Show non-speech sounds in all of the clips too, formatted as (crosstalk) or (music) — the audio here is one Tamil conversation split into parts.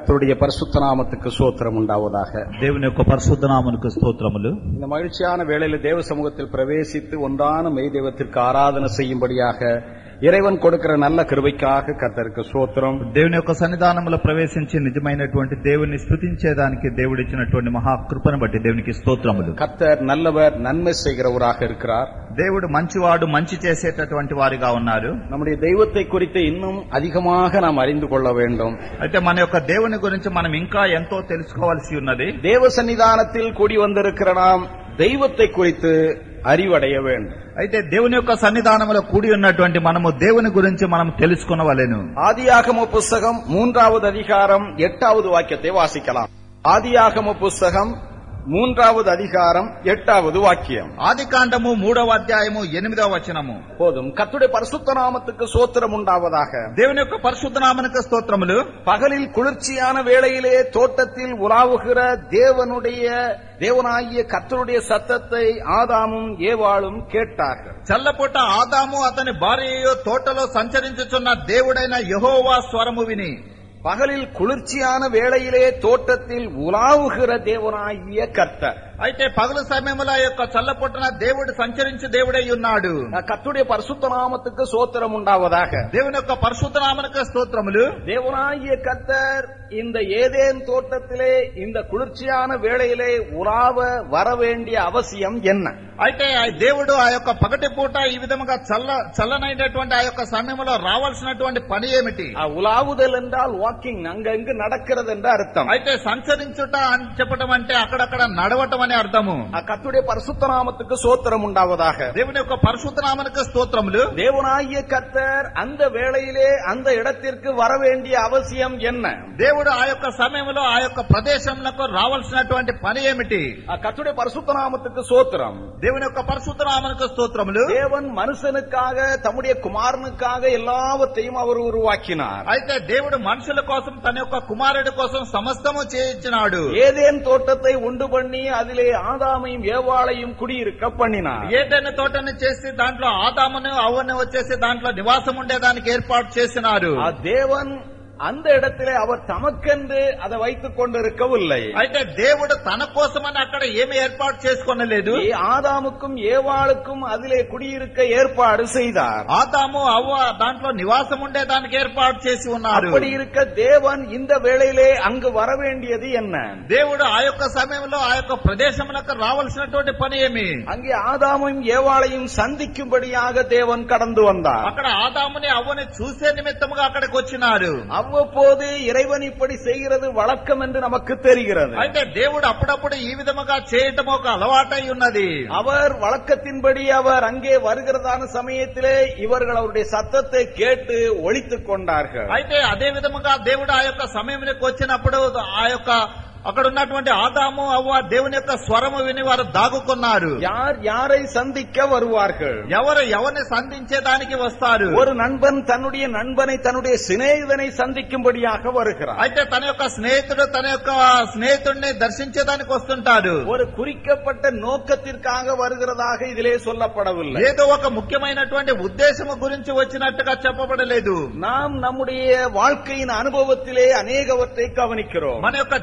கர்த்தருடைய பரிசுத்த நாமத்துக்கு சோத்திரம் உண்டாவதாக దేవుని యొక్క పరిశుద్ధ నామమునకు స్తోత్రములు இந்த மகிழ்ச்சியான வேளையில் தேவ சமூகத்தில் பிரவேசித்து ஒன்றான மெய் தெய்வத்திற்கு ஆராதனை செய்யும்படியாக இறைவன் கொடுக்கிற நல்ல கிருபைக்காக கர்த்தருக்கு சோத்திரம் దేవుని యొక్క సన్నిధానంలో ప్రవేశించి నిజమైనటువంటి దేవుని స్తుతించేదానికి దేవుడిచ్చినటువంటి మహాకృపను బట్టి దేవునికి స్తోత్రములు கர்த்தர் நல்லவர் நன்மை செய்கிறவராக இருக்கிறார் దేవుడు మంచివాడు మంచి చేసేటటువంటి వారిగా ఉన్నారు நம்முடைய தெய்வத்தை குறித்து இன்னும் அதிகமாக நாம் அறிந்து கொள்ள வேண்டும் అయితే మన యొక్క దేవుని గురించి మనం ఇంకా ఎంతో తెలుసుకోవాల్సి ఉన్నది தேவ சன்னிதானத்தில் கூடி வந்திருக்கிற நாம் தெய்வத்தை குறித்து அறிவடைய வேண்டும் అయితే దేవుని యొక్క సన్నిధానంలో కూడి ఉన్నటువంటి మనము దేవుని గురించి మనం తెలుసుకునవలెను ஆதியாகம புஸ்தகம் மூன்றாவது அதிகாரம் எட்டாவது வாக்கியத்தை வாசிக்கலாம் ஆதியாகம புஸ்தகம் மூன்றாவது அதிகாரம் எட்டாவது வாக்கியம் ఆది కాండము మూడవ అధ్యాయము ఎనిమిదవ వచనము போதும் கர்த்தருடைய பரிசுத்த நாமத்துக்கு சோத்திரம் உண்டாவதாக దేవుని యొక్క పరిశుద్ధ నామనక స్తోత్రములు பகலில் குளிர்ச்சியான வேளையிலே தோட்டத்தில் உலாவுகிற தேவனுடைய தேவனாகிய கர்த்தருடைய சத்தத்தை ஆதாமும் ஏவாளும் கேட்டார்கள் చల్లపూట ఆదాము అతని భార్య తోటలో సంచరించుచున్న దేవుడైన యహోవా స్వరము విని பகலில் குளிர்ச்சியான வேளையிலே தோட்டத்தில் உலாவுகிற தேவனாகிய கர்த்தர். అయితే పగలు సమయంలో ఆ యొక్క చల్లపొట్టున దేవుడు సంచరించి దేవుడై ఉన్నాడు கர்த்தருடைய பரிசுத்த நாமத்துக்கு சோத்திரம் உண்டாவதாக దేవుని యొక్క పరిశుద్ధ నామనక స్తోత్రములు தேவனாகிய கர்த்தர் இந்த ஏதேன் தோட்டத்திலே இந்த குளிர்ச்சியான வேளையிலே உலாவ வர வேண்டிய அவசியம் என்ன అయితే ఆ దేవుడు ఆ యొక్క పగటి పూట ఈ విధముగా చల్ల చల్లనైనటువంటి ఆ యొక్క సమయంలో రావాల్సినటువంటి పని ఏమిటి ஆ, உலாவுதல் என்றால் வாக்கிங் அங்கங்கு நடக்கிறது என்று அர்த்தம் అయితే సంచరించుట అని చెప్పటం అంటే అక్కడక్కడ నడవటం అనే అర్థము ஆ, கர்த்தருடைய பரிசுத்த நாமத்துக்கு சோத்திரம் உண்டாவதாக దేవుని యొక్క పరిశుద్ధ నామనక స్తోత్రములు தேவனாகிய கர்த்தர் அந்த வேளையிலே அந்த இடத்திற்கு வர வேண்டிய அவசியம் என்ன దేవుడు ఆ యొక్క సమయంలో ఆ యొక్క ప్రదేశంలో రావాల్సినటువంటి పని ఏమిటి ஆ, கர்த்தருடைய பரிசுத்த நாமத்துக்கு சோத்திரம் దేవుని యొక్క పరిశుద్ధ నామనక స్తోత్రములు தேவன் மனுஷனுக்காக தம்முடைய குமாரனுக்காக எல்லாவற்றையும் அவர் உருவாக்கினார் అయితే దేవుడు మనుషుల కోసం తన యొక్క కుమారుడి కోసం సమస్తము చేయించినాడు ஏதேன் தோட்டத்தை உண்டு பண்ணி அதிலே ஆதாமையும் ஏவாளையும் குடியிருக்க பண்ணினார் ఏదైనా తోటని చేసి దాంట్లో ఆదామును అవ్వని వచ్చేసి దాంట్లో నివాసం ఉండేదానికి ఏర్పాటు చేసినారు ஆ, தேவன் அந்த இடத்திலே அவர் தமக்கென்று அதை வைத்துக் கொண்டிருக்கவில்லை అయితే దేవుడు తన కోసమని అక్కడ ఏమి ఏర్పాటు చేసుకొనలేదు ஏ- ஆதாமுக்கும் ஏவாளுக்கும் அதிலே குடியிருக்க ஏற்பாடு செய்தார் ఆదాము అవ్వ దాంట్లో నివాసం ఉండేదానికి ఏర్పాటు చేసి ఉన్నారు அப்படி இருக்க தேவன் இந்த வேளையிலே அங்கு வர வேண்டியது என்ன దేవుడు ఆ యొక్క సమయంలో ఆ యొక్క ప్రదేశంలోకి రావాల్సినటువంటి పని ఏమి அங்கே ஆதாமையும் ஏவாளையும் சந்திக்கும்படியாக தேவன் கடந்து வந்தார் అక్కడ ఆదాముని అవ్వని చూసే నిమిత్తముగా అక్కడికి వచ్చినారు அவ்வப்போது இறைவன் இப்படி செய்கிறது வழக்கம் என்று நமக்கு தெரிகிறது అయితే దేవుడు అప్పుడప్పుడు ఈ విధముగా చేయటం ఒక అలవాటై ఉన్నది அவர் வழக்கத்தின்படி அவர் அங்கே வருகிறதான சமயத்திலே இவர்கள் அவருடைய சத்தத்தை கேட்டு ஒழித்துக் கொண்டார்கள் అయితే అదే విధముగా దేవుడు ఆ యొక్క సమయంలోకి వచ్చినప్పుడు ఆ యొక్క అక్కడ ఉన్నటువంటి ఆదాము అవ్వ దేవుని యొక్క స్వరము విని వారు దాగుకున్నారు யார் யாரை சந்திக்க வருவார்கள் ఎవరు ఎవరిని సంధించేదానికి వస్తారు ஒரு நண்பன் தன்னுடைய நண்பனை தன்னுடைய சிநேகிதனை சந்திக்கும்படியாக வருகிறார் అయితే తన యొక్క స్నేహితుడు తన యొక్క స్నేహితుడిని దర్శించేదానికి వస్తుంటాడు ஒரு குறிக்கப்பட்ட நோக்கத்திற்காக வருகிறதாக இதிலே சொல்லப்படவில்லை ఏదో ఒక ముఖ్యమైనటువంటి ఉద్దేశము గురించి వచ్చినట్టుగా చెప్పబడలేదు நாம் நம்முடைய வாழ்க்கையின் அனுபவத்திலே அநேகவற்றை கவனிக்கிறோம் మన యొక్క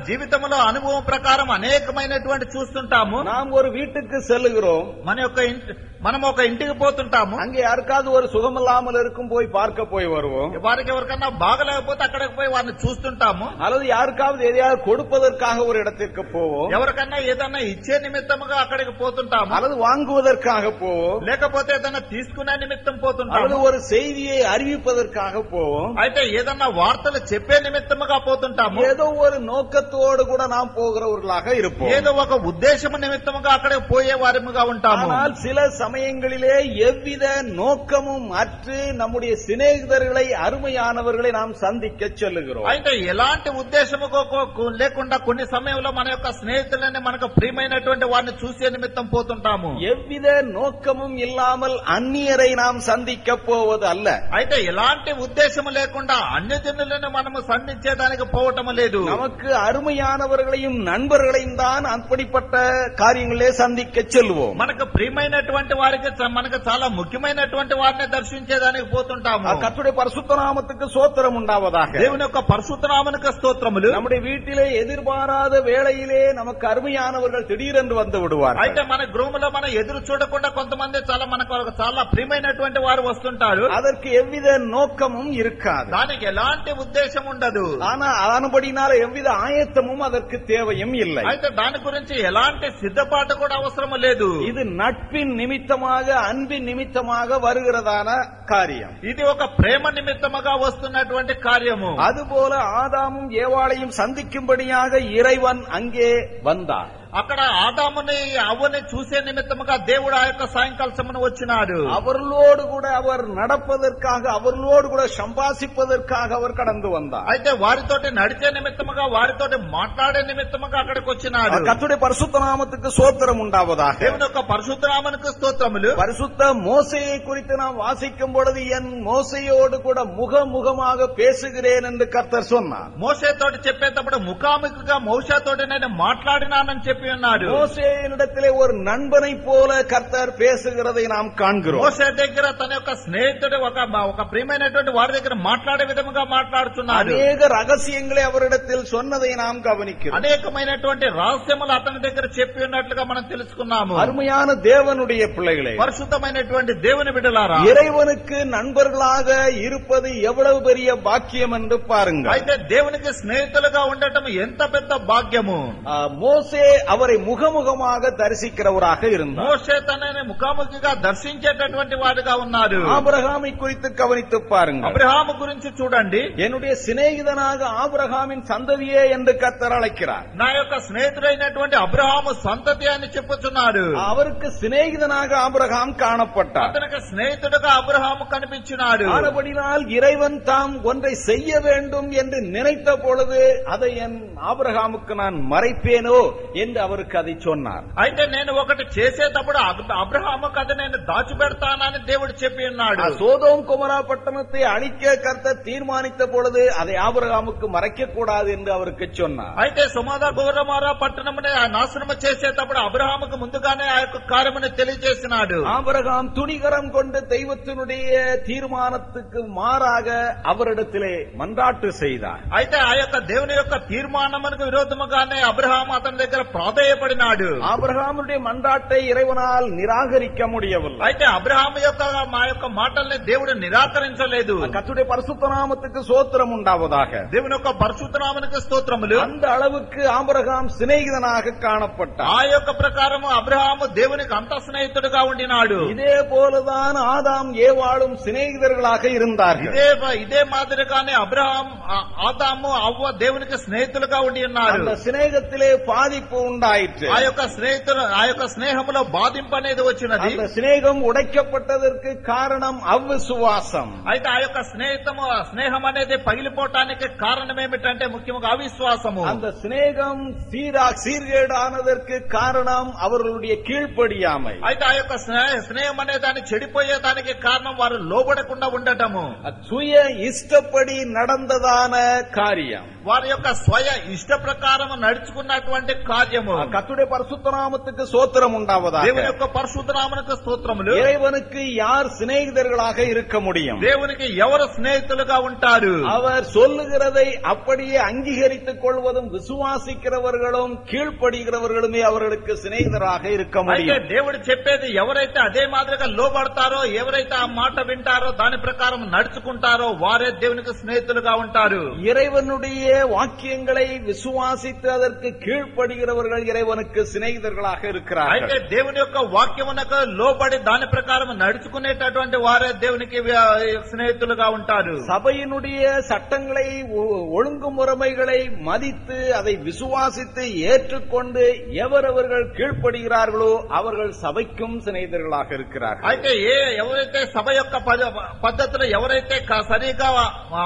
జీవితంలో అనుభవం ప్రకారం అనేకమైనటువంటి చూస్తుంటాము நாம் ஒரு வீட்டுக்கு செல்லுகிறோம் మన యొక్క ఇంటి మనం ఒక ఇంటికి పోతుంటాము அங்கே யாருக்காவது ஒரு சுகமில்லாமல் இருக்கும் போய் பார்க்க போய் வருவோம் వారికి ఎవరికన్నా బాగలేకపోతే అక్కడికి పోయి వారిని చూస్తుంటాము அல்லது யாருக்காவது எதையாவது கொடுப்பதற்காக ஒரு இடத்திற்கு போவோம் ఎవరికన్నా ఏదన్నా ఇచ్చే నిమిత్తముగా అక్కడికి పోతుంటాము அல்லது வாங்குவதற்காக போவோம் లేకపోతే ఏదన్నా తీసుకునే నిమిత్తం அல்லது పోతుంటాము ஒரு செய்தியை அறிவிப்பதற்காக போவோம் అయితే ఏదన్నా వార్తలు చెప్పే నిమిత్తముగా పోతుంటాము ஏதோ ஒரு நோக்கத்தோடு கூட நாம் போகிறவர்களாக இருப்போம் ఏదో ఒక ఉద్దేశము నిమిత్తముగా అక్కడికి పోయే వారిముగా ఉంటాము ஆனால் சில சமயங்களிலே எவ்வித நோக்கமும் அற்று நம்முடைய சிநேகிதர்களை அருமையானவர்களை நாம் சந்திக்க செல்லுகிறோம் అయితే ఎలాంటి ఉద్దేశము కో- కో- లేకుండా కొన్ని సమయంలో మన యొక్క స్నేహితులని మనకు ప్రియమైనటువంటి వారిని చూసే నిమిత్తం పోతుంటాము எவ்வித நோக்கமும் இல்லாமல் அந்நியரை நாம் சந்திக்க போவது அல்ல అయితే ఎలాంటి ఉద్దేశము లేకుండా అన్యజనులను మనము సంధించేదానికి పోవటము లేదు நமக்கு அருமையானவர்களையும் நண்பர்களையும் தான் அப்படிப்பட்ட காரியங்களே சந்திக்க செல்வோம் మనకు ప్రియమైనటువంటి వారికి చ- మనకు చాలా ముఖ్యమైనటువంటి వారిని దర్శించేదానికి పోతుంటాము ஆ, கர்த்தருடைய பரிசுத்த நாமத்துக்கு சோத்திரம் உண்டாவதாக దేవుని యొక్క పరిశుద్ధనామనికి స్తోత్రములు நம்முடைய வீட்டிலே எதிர்பாராத வேளையிலே நமக்கு அருமையானவர்கள் திடீரென்று வந்து விடுவார்கள் అయితే మన గృహంలో మనం ఎదురు చూడకుండా కొంతమంది చాలా మనకు ఒక చాలా ప్రియమైనటువంటి వారు వస్తుంటారు அதற்கு எவ்வித நோக்கமும் இருக்காது దానికి ఎలాంటి ఉద్దేశం ఉండదు ஆனா அதன்படினால எவ்வித ஆயத்தமும் அதற்கு தேவையும் இல்லை అయితే దాని గురించి ఎలాంటి సిద్ధపాటు కూడా అవసరం లేదు இது நட்பின் நிமித்தமாக அன்பின் நிமித்தமாக வருகிறதான காரியம் ఇది ఒక ప్రేమ నిమిత్తముగా వస్తున్నటువంటి కార్యము அதுபோல ஆதாமும் ஏவாளையும் சந்திக்கும்படியாக இறைவன் அங்கே வந்தார் అక్కడ ఆదాముని అవ్వని చూసే నిమిత్తముగా దేవుడు ఆ యొక్క సాయంకాల సమను వచ్చినాడు அவர்களோடு கூட அவர் நடப்பதற்காக அவர்களோடு கூட சம்பாசிப்பதற்காக அவர் கடந்து வந்தார் అయితే వారితోటి నడిచే నిమిత్తముగా వారితోటి మాట్లాడే నిమిత్తముగా అక్కడికి వచ్చినాడు கத்துடைய பரிசுத்த நாமத்துக்கு சோத்திரம் உண்டாவதாக దేవుని యొక్క పరశుద్ధనామనికి స్తోత్రములు பரிசுத்த மோசையை குறித்து நாம் வாசிக்கும் பொழுது என் மோசையோடு கூட முகமுகமாக பேசுகிறேன் என்று கர்த்தர் சொன்னார் మోసేతోటి చెప్పేటప్పుడు ముఖాముఖిగా మోసతోటి నేను మాట్లాడినానని చెప్పి ఉన్నాడు மோசேயினிடத்திலே ஒரு நண்பனை போல கர்த்தர் பேசுகிறதை நாம் காண்கிறோம் మోసే దగ్గర తన యొక్క స్నేహితుడు ఒక ఒక ప్రియమైనటువంటి వారి దగ్గర మాట్లాడే విధముగా మాట్లాడుతున్నాడు அநேக ரகசியங்களை அவரிடத்தில் சொன்னதை நாம் கவனிக்கிறோம் అనేకమైనటువంటి రహస్యములు అతని దగ్గర చెప్పి ఉన్నట్లుగా మనం తెలుసుకున్నాము அருமையான தேவனுடைய பிள்ளைகளே పరిశుద్ధమైనటువంటి దేవుని బిడ్డలారా இறைவனுக்கு நண்பர்களாக இருப்பது எவ்வளவு பெரிய பாக்கியம் என்று பாருங்கள் అయితే దేవునికి స్నేహితులుగా ఉండటం ఎంత పెద్ద భాగ్యము ஆ, மோசே அவரை முகமுகமாக தரிசிக்கிறவராக இருந்தார் మోసే తనని ముఖాముఖిగా దర్శించేటటువంటి వాడుగా ఉన్నారు ஆபிரகாமை குறித்து கவனித்து பாருங்கள் అబ్రహాము గురించి చూడండి என்னுடைய சிநேகிதனாக ஆபிரகாமின் சந்ததியே என்று கர்த்தர் அழைக்கிறார் నా యొక్క స్నేహితుడైనటువంటి అబ్రహాము సంతతి అని చెప్పుచున్నాడు அவருக்கு சிநேகிதனாக ஆபிரகாம் காணப்பட்டார் అతనికి స్నేహితుడుగా అబ్రహాము కనిపించినాడు ஆனபடினால் இறைவன் தாம் ஒன்றை செய்ய வேண்டும் என்று நினைத்த பொழுது அதை என் ஆபிரகாமுக்கு நான் மறைப்பேனோ என்று அவருக்கு அதை சொன்னார் అయితే నేను ఒకటి చేసేటప్పుడు అబ్- అబ్రహాముకు అది నేను దాచిపెడతానని దేవుడు చెప్పి ఉన్నాడు ஆ, சோதோம் குமரா பட்டணத்தை அழிக்க கர்த்தர் தீர்மானித்த பொழுது அதை ஆபிரகாமுக்கு மறைக்க கூடாது என்று அவருக்கு சொன்னார் అయితే సుమాద గౌరమార పట్టణముని ఆ నాశనము చేసేటప్పుడు అబ్రహాముకు ముందుగానే ఆ యొక్క కార్యముని తెలియజేసినాడు ஆபிரகாம் துணிகரம் கொண்டு தெய்வத்தினுடைய தீர்மானத்துக்கு மாறாக அவரிடத்திலே மன்றாட்டு செய்தார் అయితే ఆ యొక్క దేవుని యొక్క తీర్మానమునకు విరోధముగానే అబ్రహాం అతని దగ్గర ప్రాధేయపడినాడు ஆபிரகாமுடைய மன்றாட்டை இறைவனால் நிராகரிக்க முடியவில்லை అయితే అబ్రహాం యొక్క మా యొక్క మాటల్ని దేవుడు నిరాకరించలేదు கத்துடைய பரிசுத்த நாமத்துக்கு சோத்திரம் உண்டாவதாக దేవుని యొక్క పరిశుద్ధనామనికి స్తోత్రములు அந்த அளவுக்கு ஆபிரகாம் சிநேகிதனாக காணப்பட்டார் ఆ యొక్క ప్రకారము అబ్రహాము దేవునికి అంత స్నేహితుడుగా ఉండినాడు இதே போலதான் ஆதாம் ஏவாளும் சிநேகிதர்களாக இருந்தார்கள் ఇదే ఇదే మాదిరిగానే అబ్రహాం ఆ- ఆదాము అవ్వ దేవునికి స్నేహితులుగా ఉండి ఉన్నారు அந்த சிநேகத்திலே பாதிப்பு உண்டாயிற்று ఆ యొక్క స్నేహితులు ఆ యొక్క స్నేహంలో బాధింపు అనేది వచ్చినది அந்த சிநேகம் உடைக்கப்பட்டதற்கு காரணம் அவ்விசுவாசம் అయితే ఆ యొక్క స్నేహితము ఆ స్నేహం అనేది పగిలిపోవటానికి కారణం ఏమిటంటే ముఖ్యంగా అవిశ్వాసము அந்த சிநேகம் சீரா சீர்கேடானதற்கு காரணம் அவர்களுடைய கீழ்ப்படியாமை అయితే ఆ యొక్క స్నే- స్నేహం అనే దాన్ని చెడిపోయేదానికి కారణం వారు లోబడకుండా ఉండటము சுய இஷ்டப்படி நடந்ததான காரியம் వారి యొక్క స్వయ ఇష్ట ప్రకారం నడుచుకున్నటువంటి కార్యము கத்துடைய பரிசுத்த நாமத்துக்கு சோத்திரம் உண்டாவதாக దేవుని యొక్క పరిశుద్ధనామనికి స్తోత్రములు இறைவனுக்கு யார் சிநேகிதர்களாக இருக்க முடியும் దేవునికి ఎవరు స్నేహితులుగా ఉంటారు அவர் சொல்லுகிறதை அப்படியே அங்கீகரித்துக் கொள்வதும் விசுவாசிக்கிறவர்களும் கீழ்ப்படுகிறவர்களுமே அவர்களுக்கு சிநேகிதராக இருக்க అయితే முடியும் దేవుడు చెప్పేది ఎవరైతే అదే మాదిరిగా లోబడతారో ఎవరైతే ఆ మాట వింటారో దాని ప్రకారం నడుచుకుంటారో వారే దేవునికి స్నేహితులుగా ఉంటారు இறைவனுடைய வாக்கியங்களை விசுவாசித்து அதற்கு கீழ்ப்படுகிறவர்கள் இறைவனுக்கு சிநேகிதர்களாக అయితే இருக்கிறார்கள் దేవుని యొక్క వాక్యమునకు లోబడి దాని ప్రకారం నడుచుకునేటటువంటి వారే దేవునికి వ్య- స్నేహితులుగా ఉంటారు சபையினுடைய சட்டங்களை ஒ- ஒழுங்குமுறைமைகளை மதித்து அதை விசுவாசித்து ஏற்றுக்கொண்டு எவரவர்கள் கீழ்ப்படுகிறார்களோ அவர்கள் சபைக்கும் சிநேகிதர்களாக இருக்கிறார்கள் అయితే ఏ ఎవరైతే సభ యొక్క పద- పద్ధతులు ఎవరైతే క- సరిగా ఆ,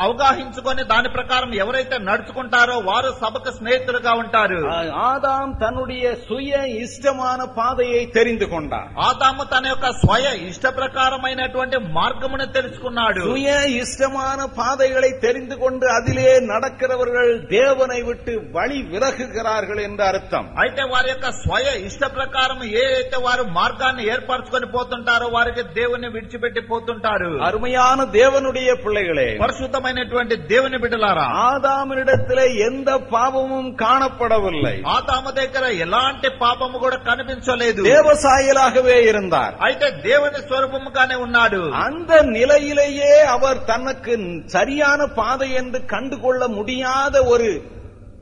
అవగాహించుకొని దాని ప్రకారం ఎవరైతే నడుచుకుంటారో వారు సభకు స్నేహితులుగా ఉంటారు ஆ- ஆதாம் தன்னுடைய சுய இஷ்டமான பாதையை தெரிந்து கொண்டார் ఆదాము తన యొక్క స్వయ ఇష్ట ప్రకారమైనటువంటి మార్గమును తెలుసుకున్నాడు சுய இஷ்டமான பாதைகளை தெரிந்து கொண்டு அதிலே நடக்கிறவர்கள் தேவனை விட்டு வழி விலகுகிறார்கள் என்று அர்த்தம் అయితే వారి యొక్క స్వయ ఇష్ట ప్రకారం ఏ అయితే వారు మార్గాన్ని ఏర్పరచుకొని పోతుంటారో వారికి దేవుని విడిచిపెట్టి పోతుంటారు அருமையான தேவனுடைய பிள்ளைகளே పరిశుద్ధమైనటువంటి దేవుని బిడ్డలారా ஆதாமினிடத்திலே எந்த பாவமும் காணப்படவில்லை ఆదాము దగ్గర ఎలాంటి పాపము కూడా కనిపించలేదు தேவசாயலாகவே இருந்தார் అయితే దేవుని స్వరూపముగానే ఉన్నాడు அந்த நிலையிலேயே அவர் தனக்கு சரியான பாதை என்று கண்டுகொள்ள முடியாத ஒரு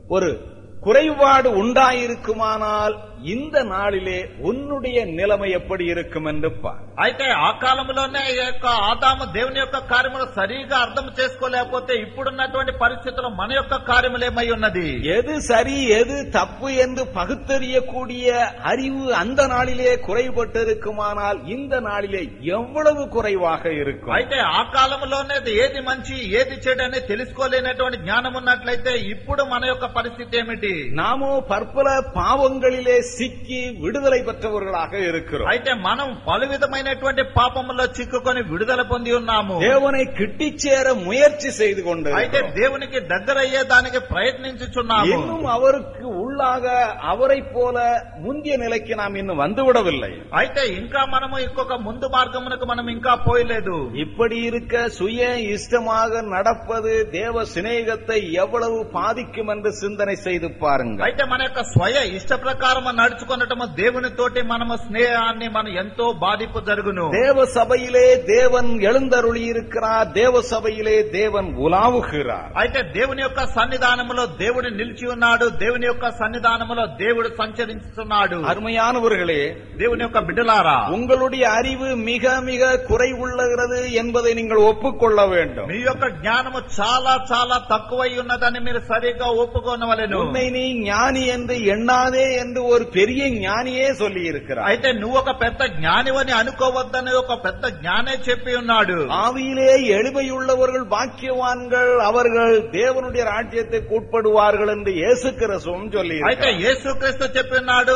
ஒரு குறைபாடு உண்டாயிருக்குமானால் இந்த நாளிலே உன்னுடைய நிலைமை எப்படி இருக்கும் என்று பார் అయితే ఆ కాలంలోనే ఈ యొక్క ఆదాము దేవుని యొక్క కార్యములు సరిగా అర్థం చేసుకోలేకపోతే ఇప్పుడున్నటువంటి పరిస్థితుల్లో మన యొక్క కార్యములేమై ఉన్నది எது சரி எது தப்பு என்று பகுத்தறியக்கூடிய அறிவு அந்த நாளிலே குறைபட்டிருக்குமானால் இந்த நாளிலே எவ்வளவு குறைவாக இருக்கும் అయితే ఆ కాలంలోనే ఏది మంచి ఏది చెడు అని తెలుసుకోలేనటువంటి జ్ఞానం ఉన్నట్లయితే ఇప్పుడు మన యొక్క పరిస్థితి ఏమిటి நாமோ பற்பல பாவங்களிலே சிக்கி விடுதலை பெற்றவர்களாக இருக்கிறோம் అయితే మనం పలు విధమైనటువంటి పాపములో చిక్కుకొని విడుదల పొంది ఉన్నాము தேவனை கிட்டிச் சேர முயற்சி செய்து கொண்டு అయితే దేవునికి దగ్గర అయ్యే దానికి ప్రయత్నించుచున్నాము இன்னும் அவருக்கு உள்ளாக அவரைப் போல முந்திய நிலைக்கு நாம் இன்னும் வந்துவிடவில்லை అయితే ఇంకా మనము ఇంకొక ముందు మార్గమునకు మనం ఇంకా పోయలేదు இப்படி இருக்க சுய இஷ்டமாக நடப்பது தேவ சிநேகத்தை எவ்வளவு பாதிக்கும் என்று சிந்தனை செய்து பாருங்கள் అయితే మన యొక్క స్వయ ఇష్ట ప్రకారం నడుచుకున్నటము దేవునితోటి మనము స్నేహాన్ని మనం ఎంతో బాధింపు జరుగును தேவ சபையிலே தேவன் எழுந்தருளி இருக்கிறார் தேவ சபையிலே தேவன் உலாவுகிறார் అయితే దేవుని యొక్క సన్నిధానములో దేవుడు నిలిచి ఉన్నాడు దేవుని యొక్క సన్నిధానములో దేవుడు సంచరించుతున్నాడు அருமையானவர்களே దేవుని యొక్క బిడ్డలారా உங்களுடைய அறிவு மிக மிக குறைவுள்ளகிறது என்பதை நீங்கள் ஒப்புக்கொள்ள வேண்டும் మీ యొక్క జ్ఞానము చాలా చాలా తక్కువై ఉన్నదని మీరు సరిగా ఒప్పుకోనవలెను உன்னை நீ ஞானி என்று எண்ணாதே என்று ஒரு பெரிய ஞானியே சொல்லி இருக்கிறார் అయితే నువ్వు ఒక పెద్ద జ్ఞానివని అనుకోవద్దని ఒక పెద్ద జ్ఞానే చెప్పి ఉన్నాడు ஆவியிலே எளிமையுள்ளவர்கள் பாக்கியவான்கள் அவர்கள் தேவனுடைய ராஜ்யத்துக்கு உட்படுவார்கள் என்று இயேசு கிறிஸ்துவும் சொல்லி అయితే యేసుక్రీస్తు చెప్పి ఉన్నాడు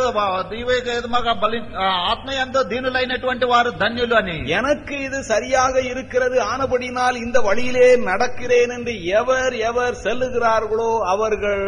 దీవేగమగా బలి ఆ, ఆత్మయందు దీనులైనటువంటి వారు ధన్యులు అని எனக்கு இது சரியாக இருக்கிறது ஆனபடினால் இந்த வழியிலே நடக்கிறேன் என்று எவர் எவர் செல்லுகிறார்களோ அவர்கள்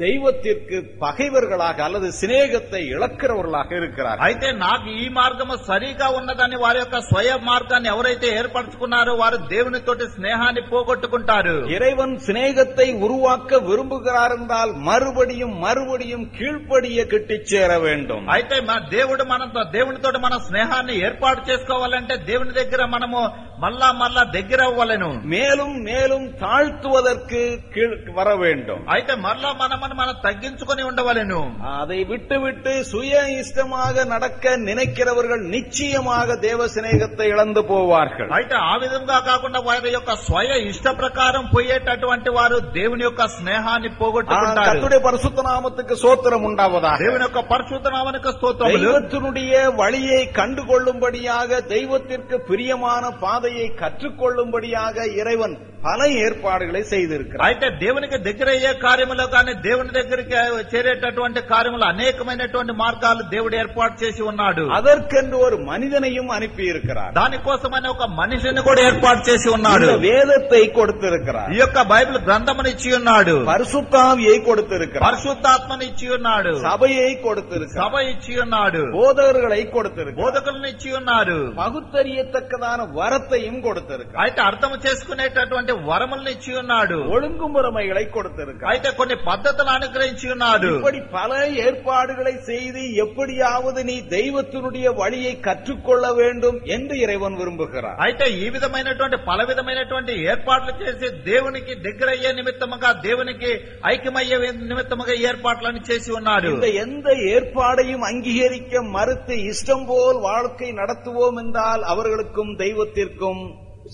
தெய்வத்திற்கு பகைவர்களாக அல்லது சிநேகத்தை இழக்கிறவர்களாக இருக்கிறார்கள் అయితే నాకు ఈ మార్గము సరిగా ఉన్నదని వారి యొక్క స్వయ మార్గాన్ని ఎవరైతే ఏర్పరచుకున్నారో వారు దేవునితోటి స్నేహాన్ని పోగొట్టుకుంటారు இறைவன் சிநேகத்தை உருவாக்க விரும்புகிறார் என்றால் மறுபடியும் மறுபடியும் கீழ்ப்படிய கிட்டிச் சேர வேண்டும் అయితే మన దేవుడు మనతో దేవునితోటి మన స్నేహాన్ని ఏర్పాటు చేసుకోవాలంటే దేవుని దగ్గర మనము మళ్ళా మళ్ళా దగ్గర అవ్వలేను மேலும் மேலும் தாழ்த்துவதற்கு கீழ் வர வேண்டும் అయితే మళ్ళా మనమని మనం తగ్గించుకొని ఉండవలెను அதை விட்டுவிட்டு சுய இஷ்டமாக நடக்க நினைக்கிறவர்கள் நிச்சயமாக தேவ சிநேகத்தை இழந்து போவார்கள் అయితే ఆ విధంగా కాకుండా వారి యొక్క స్వయ ఇష్ట ప్రకారం పోయేటటువంటి వారు దేవుని యొక్క స్నేహాన్ని ஆ, పోగొట్టుకుంటారు கர்த்தருடைய பரிசுத்த நாமத்துக்கு சோத்திரம் உண்டாவதாக దేవుని యొక్క పరిశుద్ధ నామనికి స్తోత్రములు தெய்வத்தினுடைய வழியை கண்டுகொள்ளும்படியாக தெய்வத்திற்கு பிரியமான பாதையை கற்றுக்கொள்ளும்படியாக இறைவன் பல ஏற்பாடுகளை செய்திருக்கிறார் అయితే దేవునికి దగ్గర అయ్యే కార్యములో కానీ దేవుని దగ్గరికి చేరేటటువంటి కార్యములు అనేకమైనటువంటి మార్గాలు దేవుడు ఏర్పాటు చేసి ఉన్నాడు அதற்கென்று ஒரு மனிதனையும் அனுப்பி இருக்கிறார் దానికోసమని ఒక మనిషిని కూడా ఏర్పాటు చేసి ఉన్నాడు இந்த வேதத்தை கொடுத்திருக்கிறார் ఈ యొక్క బైబిల్ గ్రంథముని ఇచ్చి ఉన్నాడు பரிசுத்தாவியை கொடுத்திருக்கிறார் పరిశుద్ధాత్మని ఇచ్చి ఉన్నాడు சபையை கொடுத்திருக்கிறார் సభ ఇచ్చి ఉన్నాడు போதகர்களை கொடுத்திருக்கிறார் బోధకులను ఇచ్చి ఉన్నారు பகுத்தறியத்தக்கதான வரத்தையும் கொடுத்திருக்கிறார் అయితే అర్థం చేసుకునేటటువంటి వరములను ఇచ్చి ఉన్నాడు ஒழுங்குமுறைமைகளை கொடுத்திருக்கிறார் అయితే కొన్ని పద్ధతులు అనుగ్రహించి ఉన్నాడు இப்படி பல ஏற்பாடுகளை செய்து எப்படியாவது நீ தெய்வத்தினுடைய வழியை கற்றுக்கொள்ள வேண்டும் என்று இறைவன் விரும்புகிறார் అయితే ఈ విధమైనటువంటి పల విధమైనటువంటి ఏర్పాట్లు చేసి దేవునికి దగ్గర అయ్యే నిమిత్తముగా దేవునికి ఐక్యమయ్యే నిమిత్తముగా ఏర్పాట్లను చేసి ఉన్నాడు இந்த எந்த ஏற்பாடையும் அங்கீகரிக்க மறுத்து இஷ்டம் போல் வாழ்க்கை நடத்துவோம் என்றால் அவர்களுக்கும் தெய்வத்திற்கும்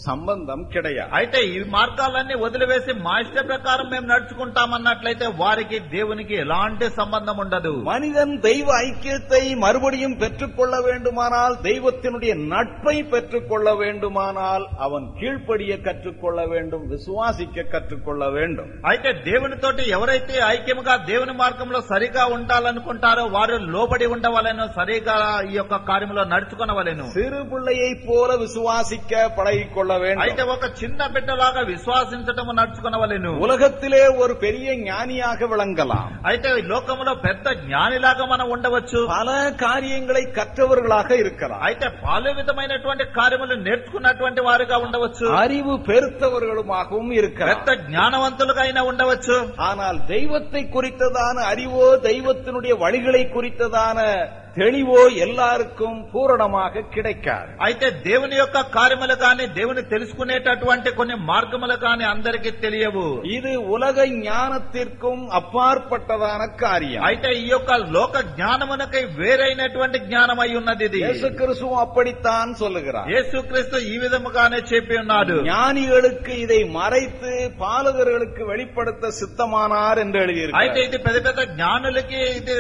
சம்பந்தம் கிடையாது అయితే ఈ మార్గాలన్నీ వదిలివేసి మా ఇష్ట ప్రకారం మేము నడుచుకుంటామన్నట్లయితే వారికి దేవునికి ఎలాంటి సంబంధం ఉండదు மனிதன் தெய்வ ஐக்கியத்தை மறுபடியும் பெற்றுக்கொள்ள வேண்டுமானால் தெய்வத்தினுடைய நட்பை பெற்றுக்கொள்ள வேண்டுமானால் அவன் கீழ்ப்படிய கற்றுக்கொள்ள வேண்டும் விசுவாசிக்க கற்றுக்கொள்ள வேண்டும் అయితే దేవునితోటి ఎవరైతే ఐక్యముగా దేవుని మార్గంలో సరిగా ఉండాలనుకుంటారో వారు లోబడి ఉండవలెను సరిగా ఈ యొక్క కార్యంలో నడుచుకునవలెను சிறு பிள்ளையைப் போல விசுவாசிக்க பழகிக்கொள்ள வேண்டும் అయితే ఒక చిన్న బిడ్డలాగా విశ్వాసించటము నడుచుకునవలెను உலகத்திலே ஒரு பெரிய ஞானியாக விளங்கலாம் అయితే ఈ లోకంలో పెద్ద జ్ఞానిలాగా మనం ఉండవచ్చు பல காரியங்களை கற்றவர்களாக இருக்கலாம் అయితే పలు విధమైనటువంటి కార్యములు నేర్చుకున్నటువంటి వారుగా ఉండవచ్చు அறிவு பெருத்தவர்களுமாகவும் இருக்கலாம் పెద్ద జ్ఞానవంతులుగా అయినా ఉండవచ్చు ஆனால் தெய்வத்தை குறித்ததான அறிவோ தெய்வத்தினுடைய வழிகளை குறித்ததான தெளிவோ எல்லாருக்கும் பூரணமாக கிடைக்காது అయితే దేవుని యొక్క కార్యములు కాని దేవుని తెలుసుకునేటటువంటి కొన్ని మార్గములు కాని అందరికీ తెలియవు இது உலக ஞானத்திற்கும் அப்பாற்பட்டதான காரியம் అయితే ఈ యొక్క లోక జ్ఞానమునకై వేరైనటువంటి జ్ఞానం అయి ఉన్నది ఇది இயேசு கிறிஸ்துவும் அப்படித்தான் சொல்லுகிறார் యేసుక్రీస్తు ఈ విధముగానే చెప్పి ఉన్నాడు ஞானிகளுக்கு இதை மறைத்து பாலகர்களுக்கு வெளிப்படுத்த சித்தமானார் என்று అయితే எழுதியிருக்கிறார் ఇది పెద్ద పెద్ద జ్ఞానులకి ఇది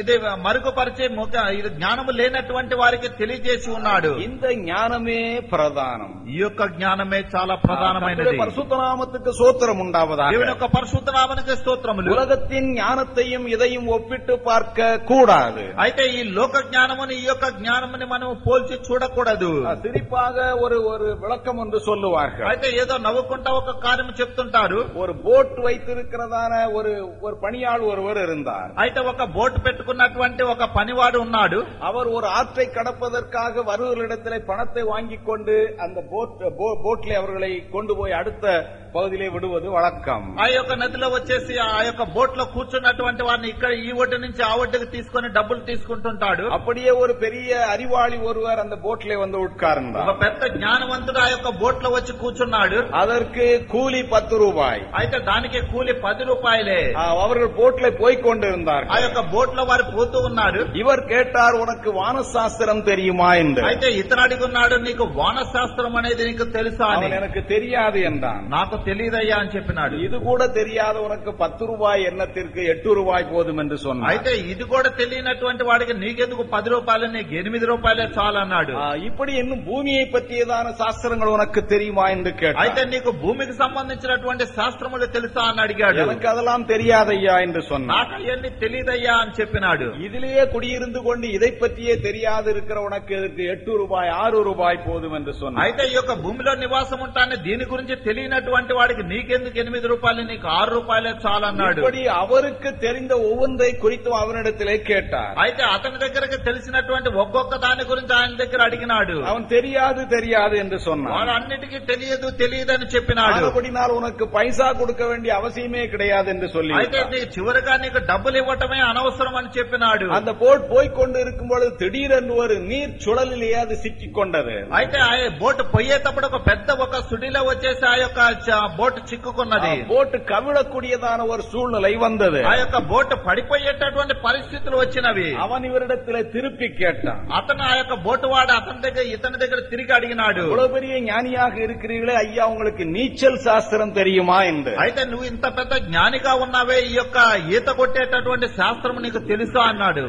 ఇది మరుగుపరిచే ముఖ ఇది జ్ఞానము లేనటువంటి వారికి తెలియజేసి ఉన్నాడు இந்த ஞானமே பிரதானம் ఈ యొక్క జ్ఞానమే చాలా ప్రధానమైనది கர்த்தருடைய பரிசுத்த நாமத்துக்கு சோத்திரம் உண்டாவதாக దేవుని యొక్క పరిశుద్ధనామనికి స్తోత్రములు உலகத்தின் ஞானத்தையும் இதையும் ஒப்பிட்டு பார்க்க கூடாது అయితే ఈ లోక జ్ఞానముని ఈ యొక్క జ్ఞానముని మనం పోల్చి చూడకూడదు சிரிப்பாக ஒரு ஒரு விளக்கம் என்று சொல்லுவார்கள் అయితే ఏదో నవ్వుకుంటా ఒక కార్యం చెప్తుంటారు ஒரு போட் வைத்திருக்கிறதான ஒரு ஒரு பணியாள் ஒருவர் இருந்தார் అయితే ఒక బోట్ పెట్టుకున్నటువంటి ఒక పనివాడు ఉన్నాడు அவர் ஒரு ஆற்றை கடப்பதற்காக வருவர்களிடத்திலே பணத்தை வாங்கிக் கொண்டு அந்த போட் போ- போட்டிலே அவர்களை கொண்டு போய் அடுத்த பகுதியிலே விடுவது வழக்கம் ఆ యొక్క నదిలో వచ్చేసి ఆ యొక్క బోట్ లో కూర్చున్నటువంటి వారిని ఇక్కడ ఈ ఒడ్డు నుంచి ఆ ఒడ్డుకి తీసుకొని డబ్బులు తీసుకుంటుంటాడు அப்படியே ஒரு பெரிய அறிவாளி ஒருவர் அந்த போட்டிலே வந்து ఒక உட்கார்ந்தார் పెద్ద జ్ఞానవంతుడు ఆ యొక్క బోట్ లో వచ్చి కూర్చున్నాడు அதற்கு கூலி பத்து ரூபாய் అయితే దానికి కూలి పది రూపాయలే ஆ, அவர்கள் போட்ல போய் ఆ கொண்டிருந்தார்கள் యొక్క బోట్ లో వారు పోతూ ఉన్నారు இவர் கேட்டார் உனக்கு வானசாஸ்திரம் தெரியுமா என்று అయితే ఇతను అడుగున్నాడు నీకు వానశాస్త్రం అనేది నీకు తెలుసా అని அவன் எனக்கு தெரியாது என்றான் నాకు తెలియదయ్యా అని చెప్పినాడు இது கூட தெரியாத உனக்கு பத்து ரூபாய் எண்ணத்திற்கு எட்டு ரூபாய் போதும் என்று சொன்னார் అయితే ఇది కూడా తెలియనటువంటి వాడికి నీకెందుకు పది రూపాయలు నీకు ఎనిమిది రూపాయలే చాలు అన్నాడు ஆ, இப்படி இன்னும் பூமியை பற்றியதான சாஸ்திரங்கள் உனக்கு தெரியுமா என்று అయితే கேட்டார் నీకు భూమికి సంబంధించినటువంటి శాస్త్రములు తెలుసా అని అడిగాడు எனக்கு அதெல்லாம் தெரியாதையா என்று சொன்னார் నాకు అవన్నీ తెలియదయ్యా అని చెప్పినాడు இதிலேயே குடியிருந்து கொண்டு இதை பற்றியே தெரியாது இருக்கிற உனக்கு இதற்கு எட்டு ரூபாய் ஆறு ரூபாய் போதும் என்று சொன்னார் అయితే ఈ యొక్క భూమిలో నివాసం ఉంటానే దీని గురించి తెలియనటువంటి వాడికి నీకెందుకు ఎనిమిది రూపాయలు నీకు ఆరు రూపాయలే చాలు అన్నాడు இப்படி அவருக்கு தெரிந்த ஒவ்வொன்றை குறித்தும் அவனிடத்திலே கேட்டார் అయితే అతని దగ్గరకు తెలిసినటువంటి ఒక్కొక్క దాని గురించి ఆయన దగ్గర అడిగినాడు அவன் தெரியாது தெரியாது என்று சொன்னான் వాడు అన్నిటికీ తెలియదు తెలియదు అని చెప్పినాడు ஆனபடினால் உனக்கு பைசா கொடுக்க வேண்டிய அவசியமே கிடையாது என்று சொல்லி అయితే నీ చివరిగా నీకు డబ్బులు ఇవ్వటమే అనవసరం అని చెప్పినాడు அந்த போட் போய்க்கொண்டு இருக்கும் பொழுது திடீரென்று ஒரு நீர் சுழலிலே அது சிக்கிக் கொண்டது అయితే ఆ బోట్ పోయేటప్పుడు ఒక పెద్ద ఒక సుడిలో వచ్చేసి ఆ యొక్క చ- బోట్ చిక్కుకున్నది போட்டு கவிழக்கூடியதான ஒரு சூழ்நிலை வந்தது ఆ యొక్క బోట్ పడిపోయేటటువంటి పరిస్థితులు వచ్చినవి அவன் இவரிடத்திலே திருப்பி கேட்டான் అతను ఆ యొక్క బోటు వాడు అతని దగ్గర ఇతని దగ్గర తిరిగి అడిగినాడు இவ்வளவு பெரிய ஞானியாக இருக்கிறீர்களே ஐயா உங்களுக்கு நீச்சல் சாஸ்திரம் தெரியுமா என்று అయితే నువ్వు ఇంత పెద్ద జ్ఞానిగా ఉన్నావే ఈ యొక్క ఈత కొట్టేటటువంటి శాస్త్రం నీకు తెలుసా అన్నాడు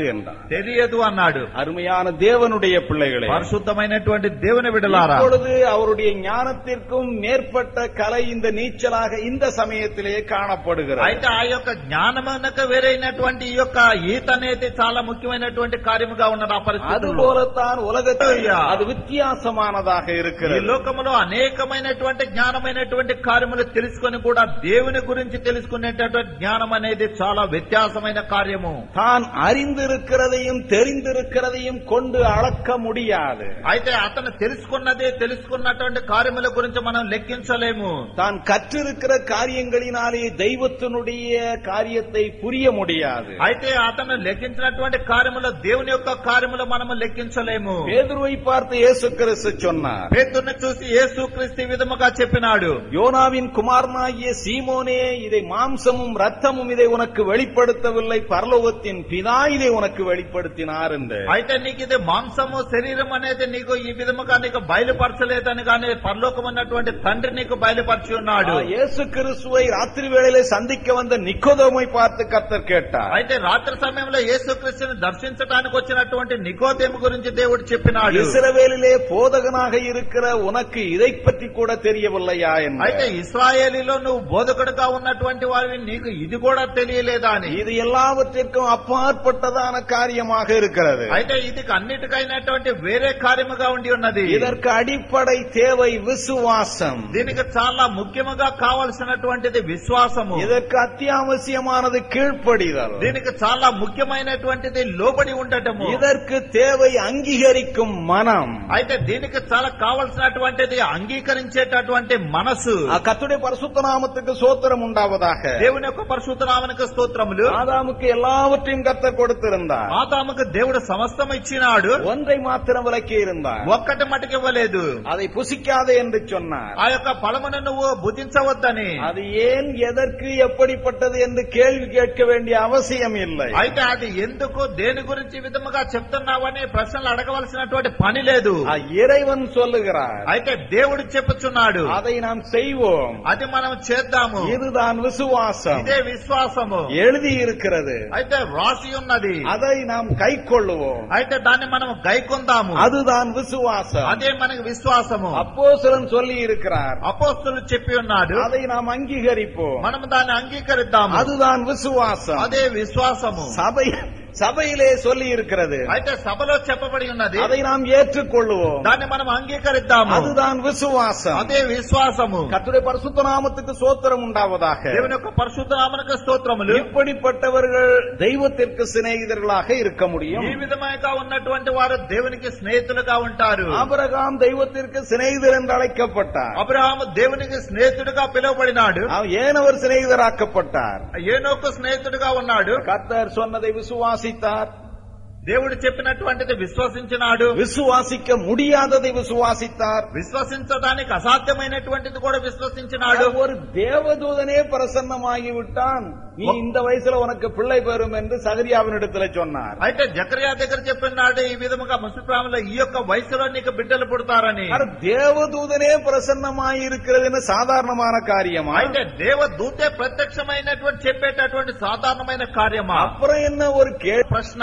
தெரியாது என்றான் తెలియదు అన్నాడు அருமையான தேவனுடைய பிள்ளைகளே పరిశుద్ధమైనటువంటి దేవుని విడలారా இப்பொழுது அவருடைய ஞானத்திற்கும் மேற்பட்ட கலை இந்த நீச்சலாக இந்த சமயத்திலே காணப்படுகிறது అయితే ఆ యొక్క జ్ఞానమునకు వేరైనటువంటి ఈ యొక్క ఈత అనేది చాలా ముఖ్యమైనటువంటి కార్యముగా ఉన్నది ఆ పరిస్థితుల్లో அதுபோலத்தான் உலகத்தில் அது வித்தியாசமானதாக ఈ இருக்கிறது లోకములో అనేకమైనటువంటి జ్ఞానమైనటువంటి కార్యములు తెలుసుకొని కూడా దేవుని గురించి తెలుసుకునేటటువంటి జ్ఞానం అనేది చాలా వ్యత్యాసమైన కార్యము தான் அறிந்திருக்கிறதையும் தெரிந்திருக்கிறதையும் கொண்டு அளக்க முடியாது అయితే అతను తెలుసుకున్నదే తెలుసుకున్నటువంటి కార్యముల గురించి మనం లెక్కించలేము தான் கற்றிருக்கிற காரியங்களினாலே தெய்வத்தினுடைய காரியத்தை புரிய முடியாது అయితే అతను లెక్కించినటువంటి కార్యములో దేవుని యొక్క కార్యములు మనము లెక్కించలేము பேதுருவை பார்த்து இயேசு கிறிஸ்து சொன்னார் పేతుర్ని చూసి యేసు క్రీస్తు విధముగా చెప్పినాడు யோனாவின் குமாரனாகிய சீமோனே இதை மாம்சமும் ரத்தமும் இதை உனக்கு வெளிப்படுத்தவில்லை பரலோகத்தின் பிதா இதை உனக்கு வெளிப்படுத்தினார் என்று అయితే నీకు ఇది మాంసము శరీరం అనేది నీకు ఈ విధముగా నీకు బయలుపరచలేదని కానీ పరలోకం ఉన్నటువంటి తండ్రి నీకు బయలుపరిచి ఉన్నాడు ஆ, இயேசு கிறிஸ்துவை ராத்திரி வேளையிலே சந்திக்க வந்த நிக்கோதோமை பார்த்து கர்த்தர் கேட்டார் అయితే రాత్రి సమయంలో యేసుక్రీస్తుని దర్శించడానికి వచ్చినటువంటి నికోదేము గురించి దేవుడు చెప్పినాడు இஸ்ரவேலிலே போதகனாக இருக்கிற உனக்கு இதை பற்றி கூட தெரியவில்லையா అయితే என்று ఇస్రాయేలీలో నువ్వు బోధకుడుగా ఉన్నటువంటి వారిని నీకు ఇది కూడా తెలియలేదా అని இது எல்லாவற்றிற்கும் அப்பாற்பட்டதான காரியமாக இருக்கிறது అయితే ఇది అన్నిటికైనటువంటి వేరే కార్యముగా ఉండి ఉన్నది இதற்கு அடிப்படை தேவை விசுவாசம் దీనికి చాలా ముఖ్యముగా కావలసినటువంటిది విశ్వాసము இதற்கு அத்தியாவசியமானது கீழ்ப்படிதல் దీనికి చాలా ముఖ్యమైనటువంటిది లోబడి ఉండటము இதற்கு தேவை அங்கீகரிக்கும் மனம் అయితే దీనికి చాలా కావలసినటువంటిది అంగీకరించేటటువంటి మనసు ஆ, கர்த்தருடைய பரிசுத்த நாமத்துக்கு சோத்திரம் உண்டாவதாக దేవుని యొక్క పరిశుద్ధనామనికి స్తోత్రములు ஆதாமுக்கு எல்லாவற்றையும் கர்த்தர் கொடுத்திருந்தார் ఆదాముకు దేవుడు సమస్తం ఇచ్చినాడు ஒன்றை மாத்திரம் விலக்கி இருந்தார் ఒక్కటి మటుకు ఇవ్వలేదు அதை புசிக்காதே என்று சொன்னார் ఆ యొక్క ఫలమును నువ్వు భుజించవద్దని அது ஏன் எதற்கு எப்படிப்பட்டது என்று கேள்வி கேட்க வேண்டிய அவசியம் இல்லை అయితే అది ఎందుకు దేని గురించి ఈ విధముగా చెప్తున్నావని ప్రశ్నలు అడగవలసినటువంటి పని లేదు ஆ, இறைவன் சொல்லுகிறார் అయితే దేవుడు చెప్పుచున్నాడు அதை நாம் செய்வோம் అది మనం చేద్దాము இதுதான் விசுவாசம் ఇదే విశ్వాసము எழுதி இருக்கிறது అయితే రాసి ఉన్నది அதை நாம் கை கொள்ளுவோம் అయితే దాన్ని మనం గైకొందాము அதுதான் விசுவாசம் అదే మనకి విశ్వాసము அப்போஸ்தலன் சொல்லி இருக்கிறார் అపోస్తులు చెప్పి ఉన్నాడు அதை நாம் அங்கீகரிப்போம் మనం దాన్ని అంగీకరిద్దాము அதுதான் விசுவாசம் అదే విశ్వాసము சபை சபையிலே சொல்லி இருக்கிறது అయితే సభలో చెప్పబడి ఉన్నది அதை நாம் ஏற்றுக்கொள்ளுவோம் దాన్ని మనం అంగీకరిద్దాము அதுதான் விசுவாசம் అదే విశ్వాసము கர்த்தருடைய பரிசுத்த நாமத்துக்கு சோத்திரம் உண்டாவதாக దేవుని యొక్క పరిశుద్ధ నామనక స్తోత్రములు இப்படிப்பட்டவர்கள் தெய்வத்திற்கு சிநேகிதர்களாக இருக்க முடியும் ఈ విధమైగా ఉన్నటువంటి వారు దేవునికి స్నేహితులుగా ఉంటారు ஆபிரகாம் தெய்வத்திற்கு சிநேகிதர் என்று அழைக்கப்பட்டார் అబ్రహాము దేవునికి స్నేహితుడిగా పిలువబడినాడు அவன் ஏன் அவர் சிநேகிதராக்கப்பட்டார் ఏనొక స్నేహితుడిగా ఉన్నాడు கர்த்தர் சொன்னதை capacitar దేవుడు చెప్పినటువంటిది విశ్వసించినాడు விசுவாசிக்க முடியாததை விசுவாசித்தார் విశ్వసించడానికి అసాధ్యమైనటువంటిది కూడా విశ్వసించినాడు ஒரு தேவதூதனே பிரசன்னமாகி விட்டான் நீ இந்த வயசுல உனக்கு பிள்ளை பெறும் என்று சகரியாவினிடத்துல சொன்னார் అయితే జకరియా దగ్గర చెప్పినాడు ఈ విధముగా ముసలిప్రాములో ఈ యొక్క వయసులో నీకు బిడ్డలు పుడతారని ஆனா, தேவதூதனே பிரசன்னமாய் இருக்கிறதுன்னு சாதாரணமான காரியமா అయితే దేవదూతే ప్రత్యక్షమైనటువంటి చెప్పేటటువంటి సాధారణమైన కార్యమా அப்புறம் என்ன ஒரு கே ప్రశ్న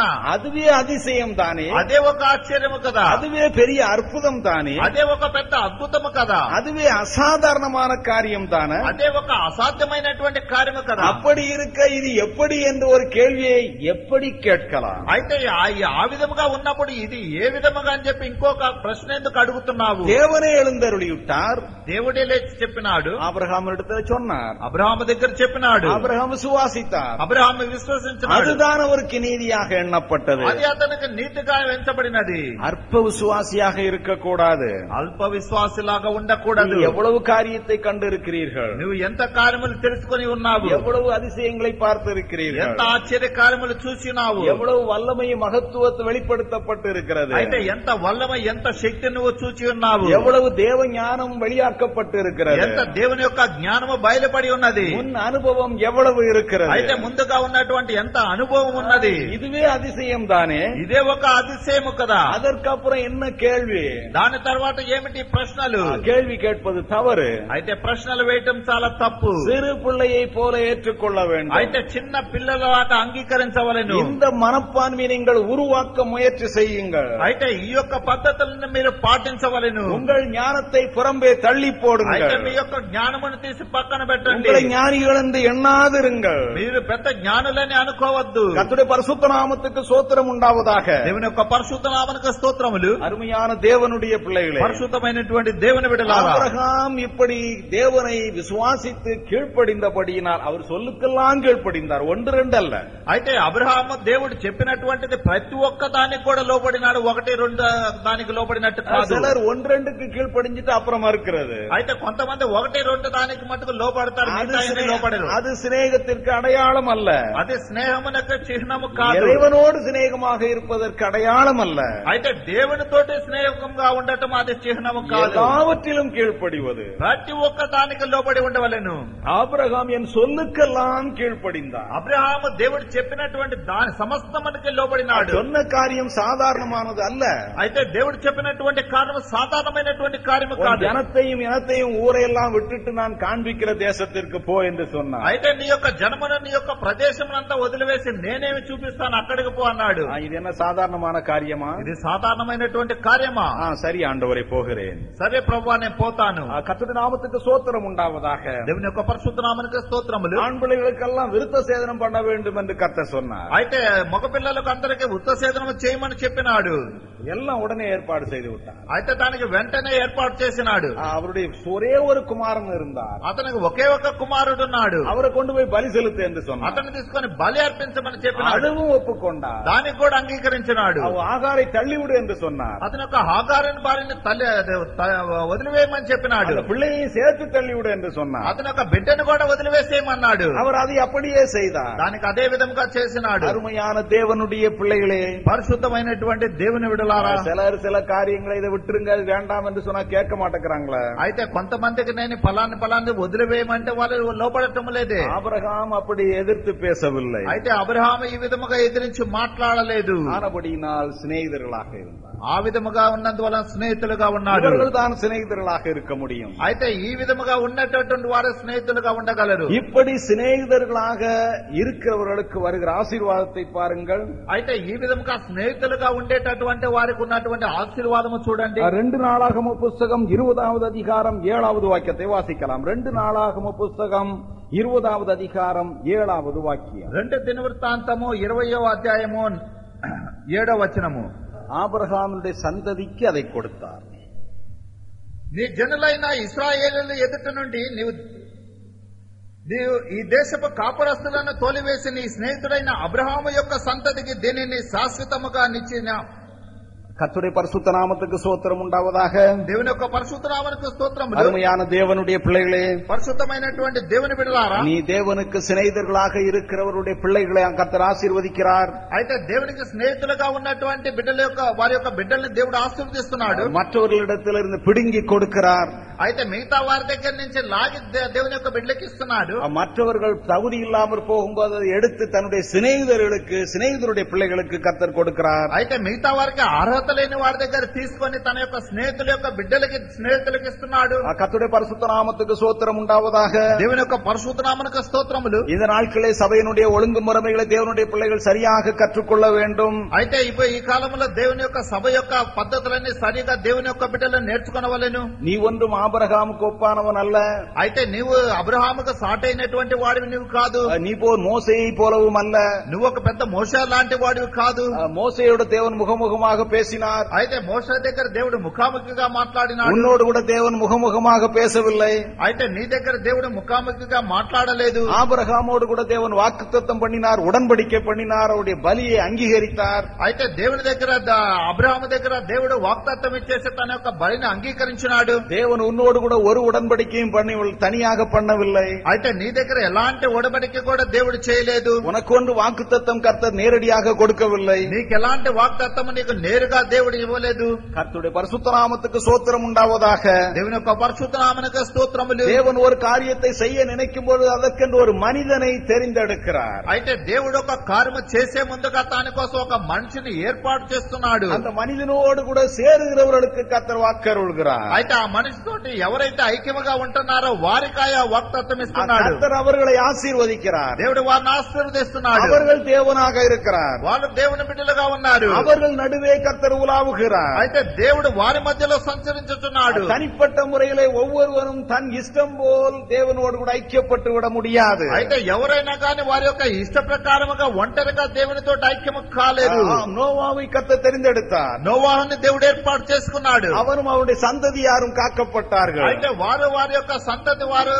அதிசயம் தானே? అదే ఒక ఆశ్చర్యము కదా. அதுவே பெரிய அற்புதம் தானே? అదే ఒక పెద్ద అద్భుతము కదా. அதுவே அசாதாரணமான காரியம் தானே? అదే ఒక అసాధ్యమైనటువంటి కార్యము కదా. அப்படி இருக்க இது எப்படி என்று ஒரு கேள்வியை எப்படி கேட்கலாம்? అయితే ఆ- ఆ విధముగా ఉన్నప్పుడు ఇది ఏ విధముగా అని చెప్పి ఇంకొక ప్రశ్న ఎందుకు అడుగుతున్నావు? தேவனே எழுந்தருளிவிட்டார். దేవుడే లేచి చెప్పినాడు. ஆபிரகாமிடத்துல சொன்னார் అబ్రహాము దగ్గర చెప్పినాడు. ஆபிரகாம் சுவாசித்தார் అబ్రహాము విశ్వసించినాడు. அதுதான் அவருக்கு நீதியாக எண்ணப்பட்டது. అది అతనికి నీతిగా ఎంచబడినది அற்ப விசுவாசியாக இருக்கக்கூடாது అల్ప విశ్వాసిలాగా ఉండకూడదు நீ எவ்வளவு காரியத்தை கண்டிருக்கிறீர்கள் నువ్వు ఎంత కార్యములు తెలుసుకొని ఉన్నావు எவ்வளவு அதிசயங்களை பார்த்திருக்கிறீர்கள் ఎంత ఆశ్చర్య కార్యములు చూసినావు எவ்வளவு வல்லமையும் மகத்துவத்தை வெளிப்படுத்தப்பட்டு இருக்கிறது అయితే ఎంత వల్లమ ఎంత శక్తి నువ్వు చూచి ఉన్నావు எவ்வளவு தேவ ஞானம் வெளியாக்கப்பட்டு இருக்கிறது ఎంత దేవుని యొక్క జ్ఞానము బయలుపడి ఉన్నది முன் அனுபவம் எவ்வளவு இருக்கிறது అయితే ముందుగా ఉన్నటువంటి ఎంత అనుభవం ఉన్నది இதுவே அதிசயம் చెప్తానే ఇదే ఒక అతిశయము కదా అదర్కపురం ఎన్న కేల్వి దాని తర్వాత ఏమిటి ప్రశ్నలు కేల్వి కేట్పదు తవరు అయితే ప్రశ్నలు వేయటం చాలా తప్పు సిరు పిల్లயை போல ஏற்றுக்கொள்ள வேண்டும் అయితే చిన్న పిల్లలాట అంగీకరించవలెను இந்த மனப்பான்மை நீங்கள் உருவாக்க முயற்சி செய்யுங்கள் అయితే ఈ యొక్క పద్ధతులను మీరు పాటించవలెను உங்கள் ஞானத்தை புறம்பே தள்ளி போடுங்கள் అయితే మీ యొక్క జ్ఞానమును తీసి పక్కన పెట్టండి உங்களை ஞானிகள் என்று எண்ணாதிருங்கள் మీరు పెద్ద జ్ఞానులని అనుకోవద్దు కత్తుడి పరిశుద్ధ నామத்துக்கு సోత్రం உண்டாவதாக దేవుని యొక్క పరిశుద్ధ నామనక స్తోత్రములు அருமையான தேவனுடைய பிள்ளைகளே పరిశుద్ధమైనటువంటి దేవుని బిడ్డలారా ஆபிரகாம் இப்படி தேவனை விசுவாசித்து கீழ்ப்படிந்தபடியினால் அவர் சொல்லுக்கெல்லாம் கீழ்ப்படிந்தார் ஒன்று ரெண்டு அல்ல అయితే అబ్రహాము దేవుడు చెప్పినటువంటిది ప్రతి ఒక్క దానికి కూడా లోబడినాడు ఒకటి రెండు దానికి లోబడినట్టు కాదు சிலர் ஒன்று ரெண்டுக்கு கீழ்ப்படிஞ்சிட்டு அப்புறம் மறுக்கிறது అయితే కొంతమంది ఒకటి రెండు దానికి మటుకు లోపడతారు அது మిగతా అన్ని சினே- లోపడరు அது சிநேகத்திற்கு அடையாளம் அல்ல అది స్నేహమునకు చిహ్నము కాదు இறைவனோடு சிநேகமா நெருக்கமாக இருப்பதற்கு அடையாளம் அல்ல అయితే దేవునితోటి స్నేహంగా ఉండటం అది చిహ్నము కాదు எல்லாவற்றிலும் கீழ்ப்படிவது ప్రతి ఒక్క దానికి లోబడి ఉండవలెను ఆబ్రహాం ఎన్ సొల్లుకెల్లాం కీழ்పడిందాడు అబ్రహాం దేవుడు చెప్పినటువంటి దాని సమస్తమనికి లోబడినాడు சொன்ன காரியம் சாதாரணமானது அல்ல అయితే దేవుడు చెప్పినటువంటి కారణం సాధారణమైనటువంటి కార్యము కాదు இனத்தையும் ஊரையெல்லாம் விட்டுட்டு நான் காண்பிக்கிற దేశத்திற்கு పో என்று சொன்னார் అయితే నీ యొక్క జనమున నీ యొక్క ప్రదేశం అంతా వదిలివేసి నేనేమి చూపిస్తాను అక్కడికి పో అన్నాడు இது என்ன சாதாரணமான காரியமா ఇది సాధారణమైనటువంటి కార్యమా ஆ, சரி ஆண்டவரை போகிறேன் సరే ప్రభు నేను పోతాను ஆ, கர்த்தருடைய நாமத்துக்கு சோத்திரம் உண்டாவதாக దేవుని యొక్క పరిశుద్ధ నామానికి స్తోత్రములు ஆண் பிள்ளைகளுக்கெல்லாம் விருத்த சேதனம் பண்ண வேண்டும் என்று கர்த்தர் சொன்னார் అయితే మగ పిల్లలకు అందరికీ ఉత్త సేదనం చేయమని చెప్పినాడు எல்லாம் உடனே ஏற்பாடு செய்து விட்டார் అయితే దానికి వెంటనే ఏర్పాటు చేసినాడు ஆ, அவருடைய ஒரே ஒரு குமாரன் இருந்தார் అతనికి ఒకే ఒక కుమారుడు ఉన్నాడు அவரை கொண்டு போய் பலி செலுத்து என்று சொன்னார் అతన్ని తీసుకొని బలి అర్పించమని చెప్పినాడు அதுவும் ஒப்புக்கொண்டார் దానికి కూడా అంగీకరించినాడు அவ ஆகாரை தள்ளிவிடு என்று சொன்னார் అతని యొక్క హాగారిని భార్యని తల్లి అదే, త- వదిలివేయమని చెప్పినాడు அந்த பிள்ளையை சேர்த்து தள்ளிவிடு என்று சொன்னார் అతని యొక్క బిడ్డను కూడా వదిలివేసేయమన్నాడు அவர் அதை அப்படியே செய்தார் దానికి అదే విధంగా చేసినాడు அருமையான தேவனுடைய பிள்ளைகளே పరిశుద్ధమైనటువంటి దేవుని విడులారా சிலர் சில காரியங்களை இதை விட்டுருங்க அது வேண்டாம் என்று சொன்னா கேட்க மாட்டேங்கிறாங்களே అయితే కొంతమందికి నేను పలాన్ని పలాన్ని వదిలివేయమంటే వాళ్ళు లోపడటం లేదే ஆபிரகாம் அப்படி எதிர்த்து பேசவில்லை అయితే అబ్రహాము ఈ విధముగా ఎదిరించి మాట్లాడలేదు ஆனபடியினால் சிநேகிதர்களாக இருந்தார் ఆ విధముగా ఉన్నందువలన స్నేహితులుగా ఉన్నాడు இவர்கள் தான் சிநேகிதர்களாக இருக்க முடியும் అయితే ఈ విధముగా ఉన్నటువంటి వారు స్నేహితులుగా ఉండగలరు இப்படி சிநேகிதர்களாக இருக்கிறவர்களுக்கு வருகிற ஆசீர்வாதத்தை பாருங்கள் అయితే ఈ విధముగా స్నేహితులుగా ఉండేటటువంటి వారికి ఉన్నటువంటి ఆశీర్వాదము చూడండి ఆ ரெண்டு நாளாகம புஸ்தகம் இருபதாவது அதிகாரம் ஏழாவது வாக்கியத்தை வாசிக்கலாம் ரெண்டு நாளாகம புஸ்தகம் இருபதாவது அதிகாரம் ஏழாவது வாக்கியம் రెండు దినవృత్తాంతము ఇరవయో అధ్యాయము (coughs) ఏడో వచనము. ఆబ్రహాముడి సంతతికి అది కొడతారు. నీ జనులైన ఇస్రాయేలు ఎదుట నుండి నీవు నీవు ఈ దేశపు కాపురస్తులను తోలివేసి నీ స్నేహితుడైన అబ్రహాము యొక్క సంతతికి దీనిని శాశ్వతముగా నిచ్చిన கர்த்தருடைய பரிசுத்த நாமத்துக்கு சோத்திரம் உண்டாவதாக దేవుని యొక్క పరిశుద్ధనామనికి స్తోత్రములు அருமையான தேவனுடைய பிள்ளைகளே పరిశుద్ధమైనటువంటి దేవుని బిడలారా நீ தேவனுக்கு சிநேகிதர்களாக இருக்கிறவருடைய பிள்ளைகளை கர்த்தர் ஆசீர்வதிக்கிறார் అయితే దేవునికి స్నేహితులుగా ఉన్నటువంటి బిడ్డల యొక్క వారి యొక్క బిడ్డల్ని దేవుడు ఆశీర్వదిస్తున్నాడు மற்றவர்களிடத்திலிருந்து பிடுங்கி கொடுக்கிறார் అయితే మిగతా వారి దగ్గర నుంచి లాగి దే- దేవుని యొక్క బిడ్డలకి ఇస్తున్నాడు மற்றவர்கள் தகுதி இல்லாமர் போகும்போது அதை எடுத்து தன்னுடைய சிநேகிதர்களுக்கு சிநேகிதருடைய பிள்ளைகளுக்கு கர்த்தர் கொடுக்கிறார் అయితే మిగతా వారికి అర్హత లేని వారి దగ్గర తీసుకొని తన యొక్క స్నేహితుల యొక్క బిడ్డలకి స్నేహితులకి ఇస్తున్నాడు ஆ, கர்த்தருடைய பரிசுத்த நாமத்துக்கு சோத்திரம் உண்டாவதாக దేవుని యొక్క పరిశుద్ధ నామనకు స్తోత్రములు இந்த நாட்களே சபையினுடைய ஒழுங்கு முறைமைகளை தேவனுடைய பிள்ளைகள் சரியாக கற்றுக்கொள்ள வேண்டும் అయితే ఇప్పుడు ఈ కాలంలో దేవుని యొక్క సభ యొక్క పద్ధతులన్నీ సరిగా దేవుని యొక్క బిడ్డలను నేర్చుకునవలెను நீ ஒன்றும் ஆபரகாமுக்கு ஒப்பானவன் அல்ல అయితే నీవు అబ్రహాముకు సాటైనటువంటి వాడివి నువ్వు కాదు ஆ, நீ போ மோசையை போலவும் அல்ல నువ్వు ఒక పెద్ద మోస లాంటి వాడివి కాదు ஆ, மோசையோட தேவன் முகமுகமாக பேசினார் అయితే మోస దగ్గర దేవుడు ముఖాముఖిగా మాట్లాడినాడు உன்னோடு கூட தேவன் முகமுகமாக பேசவில்லை అయితే నీ దగ్గర దేవుడు ముఖాముఖిగా మాట్లాడలేదు ஆபிரகாமோடு கூட தேவன் வாக்குத்தத்தம் பண்ணினார் உடன்படிக்கை பண்ணினார் அவருடைய பலியை அங்கீகரித்தார் అయితే దేవుని దగ్గర ద- అబ్రహాము దగ్గర దేవుడు వాక్తత్వం ఇచ్చేసి తన యొక్క బలిని అంగీకరించినాడు தேவன் உன்னோடு கூட ஒரு உடன்படிக்கையும் பண்ணி தனியாக பண்ணவில்லை. అయితే నీ దగ్గర ఎలాంటి ఉడబడిక కూడా దేవుడు చేయలేదు. உனக்கு ஒன்று வாக்குத்தத்தம் கர்த்தர் நேரடியாக கொடுக்கவில்லை. నీకు ఎలాంటి వాగ్దత్తము నీకు నేరుగా దేవుడు ఇవ్వలేదు. கர்த்தருடைய பரிசுத்த நாமத்துக்கு சோத்திரம் உண்டாவதாக. దేవుని యొక్క పరిశుద్ధ నామనకు தேவன் ஒரு காரியத்தை செய்ய நினைக்கும் பொழுது அதற்கென்று ஒரு மனிதனை தெரிந்தெடுக்கிறார். అయితే దేవుడు ఒక కార్యము చేసే ముందుగా దాని కోసం ఒక మనిషిని ఏర్పాటు చేస్తున్నాడు. அந்த மனிதனோடு கூட சேருகிறவர்களுக்கு கர்த்தர் வாக்கருள்கிறார் అయితే ఆ మనిషితోటి ఎవరైతే ఐక్యముగా ఉంటున్నారో వారికి ఆయా వాక్తత్వం ఇస్తున్నాడు கர்த்தர் அவர்களை ஆசீர்வதிக்கிறார் దేవుడు వారిని ఆశీర్వదిస్తున్నాడు அவர்கள் தேவனாக இருக்கிறார் వాళ్ళు దేవుని బిడ్డలుగా ఉన్నారు அவர்கள் நடுவே கர்த்தர் உலாவுகிறார் అయితే దేవుడు వారి మధ్యలో సంచరించుతున్నాడు தனிப்பட்ட முறையிலே ஒவ்வொருவரும் தன் இஷ்டம் போல் தேவனோடு கூட ஐக்கியப்பட்டு விட முடியாது అయితే ఎవరైనా కానీ వారి యొక్క ఇష్ట ప్రకారముగా ఒంటరిగా దేవునితో ఐక్యము కాలేదు ஆம், நோவாவை கர்த்தர் தெரிந்தெடுத்தார் నోవాహుని దేవుడు ఏర్పాటు చేసుకున్నాడు அவரும் அவருடைய சந்ததி யாரும் ఉంటారు వారు వారి యొక్క సంతతి వారు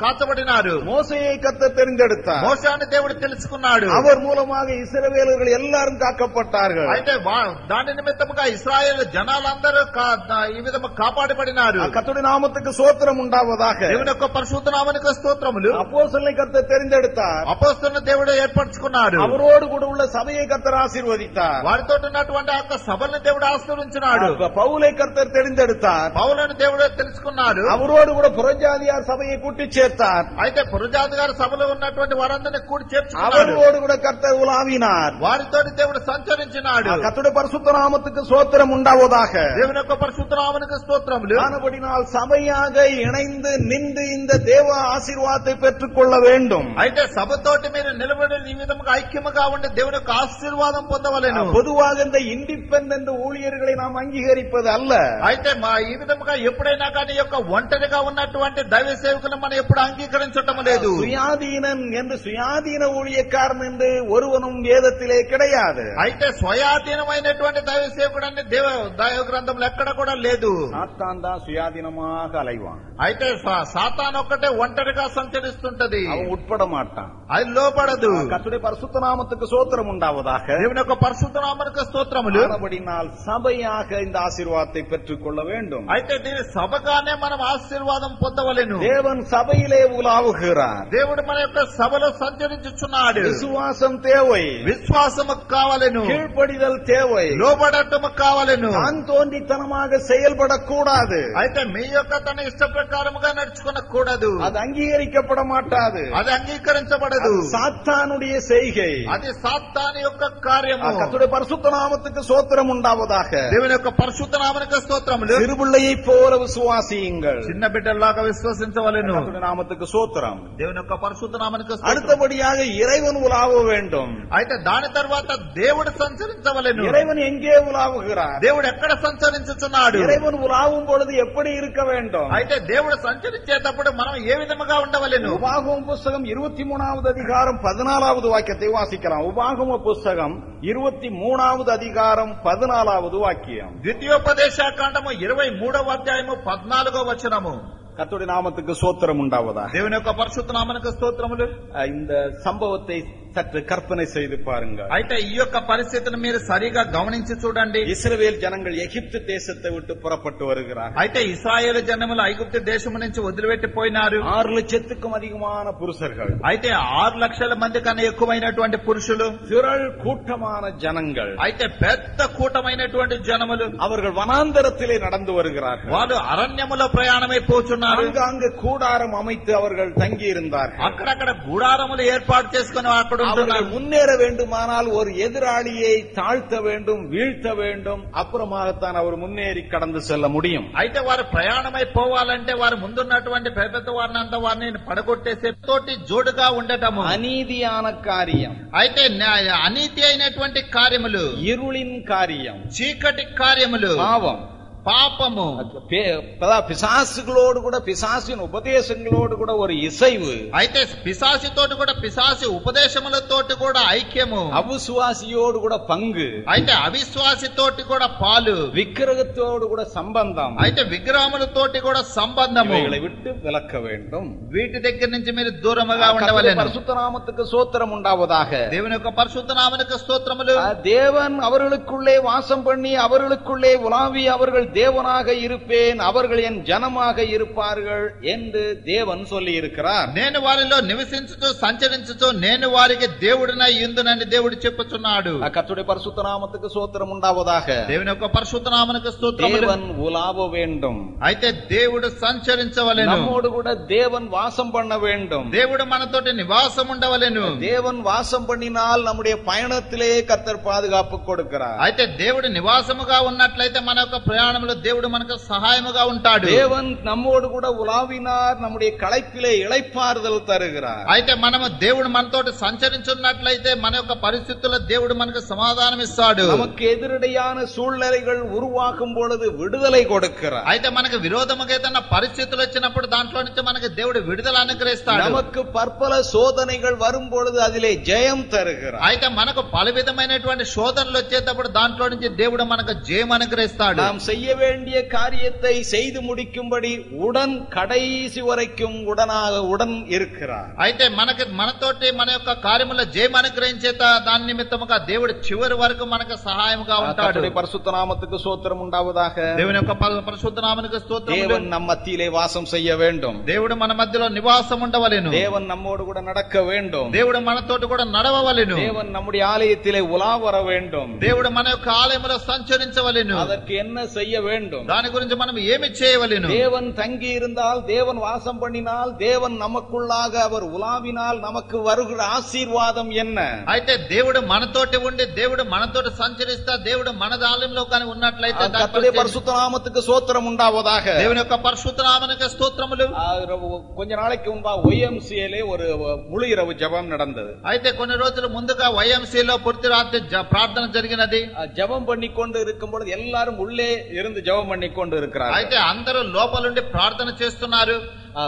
కాచబడినారు மோசையை கத்த தெரிந்தெடுத்தார் మోసాన్ని దేవుడు తెలుసుకున్నాడు அவர் மூலமாக இஸ்ரவேலர்கள் எல்லாரும் காக்கப்பட்டார்கள் అయితే వా- దాని నిమిత్తముగా ఇస్రాయేల్ జనాలందరూ కా- ఈ విధంగా కాపాడబడినారు கத்துடைய நாமத்துக்கு சோத்திரம் உண்டாவதாக దేవుని యొక్క పరిశుద్ధ నామనికి స్తోత్రములు அப்போஸ்தலனை கத்த தெரிந்தெடுத்தார் అపోస్తున్న దేవుడు ఏర్పరచుకున్నాడు அவரோடு கூட உள்ள சபையை கத்தர் ஆசீர்வதித்தார் వారితో ఉన్నటువంటి ఆ యొక్క సభలను దేవుడు ఆశీర్వించినాడు அப்ப பவுலை கர்த்தர் தெரிந்தெடுத்தார் పౌలను దేవుడు తెలుసుకున్నాడు அவரோடு கூட புறஜாதியார் சபையை கூட்டி சேர்த்தார் అయితే పురజాతి గారి సభలో ఉన్నటువంటి వారందరినీ కూడి చేర్చుకున్నాడు அவரோடு கூட கர்த்தர் உலாவினார் వారితో దేవుడు సంచరించినాడు கத்துடைய பரிசுத்த நாமத்துக்கு சோத்திரம் உண்டாவதாக దేవుని యొక్క పరిశుద్ధ నామనికి స్తోత్రములు ஆனபடினால் சபையாக இணைந்து நின்று இந்த தேவ ஆசீர்வாதத்தை பெற்றுக் கொள்ள வேண்டும் అయితే సభతోటి మీరు నిలబడి ఈ విధంగా ఐక్యముగా ఉండి దేవుని యొక్క ఆశీర్వాదం పొందవలెను பொதுவாக இந்த இண்டிபெண்டன்ட் ஊழியர்களை நாம் அங்கீகரிப்பது அல்ல అయితే మా ఈ విధముగా ఎప్పుడైనా కానీ ఈ యొక్క ఒంటరిగా ఉన్నటువంటి దైవ సేవకులను మనం ఎప్పుడు అంగీకరించటం లేదు சுயாதீனன் என்று சுயாதீன ஊழியக்காரன் என்று ஒருவனும் வேதத்திலே கிடையாது అయితే స్వయాధీనమైనటువంటి దైవ సేవకుడు అనే దేవ దైవ గ్రంథంలో ఎక్కడ కూడా లేదు சாத்தான் தான் சுயாதீனமாக அலைவான் అయితే సా- సాతాన్ ఒక్కటే ఒంటరిగా సంచరిస్తుంటది அவன் உட்பட மாட்டான் అది లోపడదు கத்துடைய பரிசுத்த நாமத்துக்கு சோத்திரம் உண்டாவதாக దేవుని యొక్క పరిశుద్ధ నామనికి స్తోత్రములు ஆனபடினால் சபையாக இந்த ஆசீர்வாதத்தை பெற்றுக் கொள்ள வேண்டும் అయితే దీని సభగానే మనం ఆశీర్వాదం పొందవలెను தேவன் சபையிலே உலாவுகிறார் దేవుడు మన యొక్క సభలో సంచరించుచున్నాడు விசுவாசம் தேவை విశ్వాసము కావలెను கீழ்ப்படிதல் தேவை లోబడటము కావలెను தான் தோன்றித்தனமாக செயல்படக்கூடாது అయితే మీ యొక్క తన ఇష్ట ప్రకారముగా నడుచుకునకూడదు அது அங்கீகரிக்கப்பட மாட்டாது అది అంగీకరించబడదు அது சாத்தானுடைய செய்கை అది సాత్తాని యొక్క కార్యము கத்துடைய பரிசுத்த நாமத்துக்கு சோத்திரம் உண்டாவதாக దేవుని యొక్క పరిశుద్ధ నామనిక స్తోత్రములు சிறுபிள்ளையை போல விசுவாசியுங்கள் చిన్న బిడ్డల్లాగా విశ్వసించవలెను கர்த்தருடைய நாமத்துக்கு சோத்திரம் దేవుని యొక్క పరిశుద్ధ నామనిక స్తోత్రం அடுத்தபடியாக இறைவன் உலாவ வேண்டும் అయితే దాని తర్వాత దేవుడు సంచరించవలెను இறைவன் எங்கே உலாவுகிறார் దేవుడు ఎక్కడ సంచరించుచున్నాడు இறைவன் உலாவும் பொழுது எப்படி இருக்க வேண்டும் అయితే దేవుడు సంచరించేటప్పుడు మనం ఏ విధముగా ఉండవలెను உபாகம புஸ்தகம் இருபத்தி மூணாவது அதிகாரம் பதினாலாவது வாக்கியத்தை வாசிக்கலாம் உபாகம புஸ்தகம் இருபத்தி மூணாவது அதிகாரம் பதினாலாவது வாக்கியம் ద్వితీయోపదేశకాండము ఇరవై మూడవ అధ్యాయము పద్నాలుగో వచనము கர்த்தருடைய நாமத்துக்கு சோத்திரம் உண்டாவதா దేవుని యొక్క పరిశుద్ధ నామనిక స్తోత్రములు இந்த சம்பவத்தை சற்று கற்பனை செய்து பாருங்கள் అయితే ఈ యొక్క పరిస్థితిని మీరు సరిగా గమనించి చూడండి இஸ்ரவேல் ஜனங்கள் எகிப்து தேசத்தை விட்டு புறப்பட்டு வருகிறார்கள் అయితే ఇస్రాయేల్ జనములు ఐగుప్తు దేశము నుంచి వదిలిపెట్టి పోయినారు ஆறு லட்சத்துக்கும் அதிகமான புருஷர்கள் అయితే ఆరు లక్షల మంది కన్నా ఎక్కువైనటువంటి పురుషులు திரள் கூட்டமான ஜனங்கள் అయితే పెద్ద కూటమైనటువంటి జనములు அவர்கள் வனாந்தரத்திலே நடந்து வருகிறார்கள் వాళ్ళు అరణ్యములో ప్రయాణమై పోచున్నారు அங்காங்கு கூடாரம் அமைத்து அவர்கள் தங்கியிருந்தார்கள் అక్కడక్కడ గుడారములు ఏర్పాటు చేసుకుని అక్కడ அவர்கள் ఉంటున్నారు முன்னேற வேண்டுமானால் ஒரு எதிராளியை தாழ்த்த வேண்டும் வீழ்த்த வேண்டும் அப்புறமாகத்தான் அவர் முன்னேறி கடந்து செல்ல முடியும் అయితే వారు ప్రయాణమై పోవాలంటే వారు ముందున్నటువంటి పెద్ద పెద్ద వారిని అంతా వారిని పడగొట్టేసే తోటి జోడుగా ఉండటము அநீதியான காரியம் అయితే న్యాయ- అనీతి అయినటువంటి కార్యములు இருளின் காரியம் చీకటి కార్యములు பாவம் పాపము பே- அதாவது பிசாசுகளோடு கூட பிசாசின் உபதேசங்களோடு கூட ஒரு இசைவு అయితే పిశాసితోటి కూడా పిశాసి ఉపదేశములతోటి కూడా ఐక్యము அவிசுவாசியோடு கூட பங்கு అయితే అవిశ్వాసితోటి కూడా పాలు விக்கிரகத்தோடு கூட சம்பந்தம் అయితే విగ్రహములతోటి కూడా సంబంధము இவைகளை விட்டு விலக்க வேண்டும் వీటి దగ్గర నుంచి మీరు దూరముగా கர்த்தருடைய ఉండవలెను பரிசுத்த நாமத்துக்கு சோத்திரம் உண்டாவதாக దేవుని యొక్క పరిశుద్ధ నామనికి స్తోత్రములు ஆ, தேவன் அவர்களுக்குள்ளே வாசம் பண்ணி அவர்களுக்குள்ளே உலாவி அவர்கள் தேவனாக இருப்பேன் அவர்கள் என் ஜனமாக இருப்பார்கள் என்று தேவன் சொல்லி இருக்கிறார் నేను వారిలో నివసించుతూ సంచరించుతూ నేను వారికి దేవుడినై ఇందునని దేవుడు చెప్పుచున్నాడు கத்துடைய பரிசுத்த நாமத்துக்கு சோத்திரம் உண்டாவதாக దేవుని యొక్క పరిశుద్ధ నామనికి స్తోత్రములు தேவன் உலாவ வேண்டும் అయితే దేవుడు సంచరించవలెను நம்மோடு கூட தேவன் வாசம் பண்ண வேண்டும் దేవుడు మనతోటి నివాసం ఉండవలెను தேவன் வாசம் பண்ணினால் நம்முடைய பயணத்திலே கத்தர் பாதுகாப்பு கொடுக்கிறார் అయితే దేవుడు నివాసముగా ఉన్నట్లయితే మన యొక్క ప్రయాణంలో దేవుడు మనకు సహాయముగా ఉంటాడు தேவன் நம்மோடு கூட உலாவினார் நம்முடைய களைப்பிலே இளைப்பாறுதல் தருகிறார் అయితే మనము దేవుడు మనతోటి సంచరించున్నట్లయితే మన యొక్క పరిస్థితుల్లో దేవుడు మనకు సమాధానం ఇస్తాడు நமக்கு எதிரடையான சூழ்நிலைகள் உருவாக்கும் பொழுது விடுதலை கொடுக்கிறார் అయితే మనకు విరోధముగా ఏదైనా పరిస్థితులు వచ్చినప్పుడు దాంట్లో నుంచి మనకు దేవుడు విడుదల అనుగ్రహిస్తాడు நமக்கு பற்பல சோதனைகள் வரும் பொழுது அதிலே ஜெயம் தருகிறார் అయితే మనకు పలు విధమైనటువంటి శోధనలు వచ్చేటప్పుడు దాంట్లో నుంచి దేవుడు మనకు జయం అనుగ్రహిస్తాడు நாம் செய்ய செய்ய வேண்டிய காரியத்தை செய்து முடிக்கும்படி உடன் கடைசி வரைக்கும் உடனாக உடன் இருக்கிறார் అయితే మనకి మనతోటి మన యొక్క కార్యముల జయం అనుగ్రహించేత దాని నిమిత్తముగా దేవుడు చివరి వరకు మనకు సహాయముగా ఉంటాడు கர்த்தருடைய பரிசுத்த நாமத்துக்கு சோத்திரம் உண்டாவதாக దేవుని యొక్క ప- పరిశుద్ధ నామనికి స్తోత్రములు தேவன் நம் மத்தியிலே வாசம் செய்ய வேண்டும் దేవుడు మన మధ్యలో నివాసం ఉండవలెను தேவன் நம்மோடு கூட நடக்க வேண்டும் దేవుడు మనతోటి కూడా నడవవలెను தேவன் நம்முடைய ஆலயத்திலே உலா வர வேண்டும் దేవుడు మన యొక్క ఆలయంలో సంచరించవలెను அதற்கு என்ன செய்ய வேண்டும் దాని గురించి మనం ఏమి చేయవలెను தேவன் தங்கி இருந்தால் தேவன் வாசம் பண்ணினால் தேவன் நமக்குள்ளாக அவர் உலாவினால் நமக்கு வருகிற ஆசீர்வாதம் என்ன అయితే దేవుడు మనతోటి ఉండి దేవుడు మనతోటి సంచరిస్తా దేవుడు మన ఆలయంలో కానీ ఉన్నట్లయితే దాని கர்த்தருடைய పరిస్థితి- பரிசுத்த நாமத்துக்கு சோத்திரம் உண்டாவதாக దేవుని యొక్క పరిశుద్ధ నామనికి స్తోత్రములు ஆ, ரொ- கொஞ்ச நாளைக்கு முன்பா ஒய்எம்சிஏலே ஒரு முழு இரவு ஜெபம் நடந்தது అయితే కొన్ని రోజులు ముందుగా వైఎంసీలో పూర్తి రాత్రి జ- ప్రార్థన జరిగినది ஆ, ஜெபம் பண்ணி கொண்டு இருக்கும் பொழுது எல்லாரும் உள்ளே இருந்து ஜெபம் பண்ணி கொண்டு இருக்கிறார் అయితే అందరూ లోపలుండి ప్రార్థన చేస్తున్నారు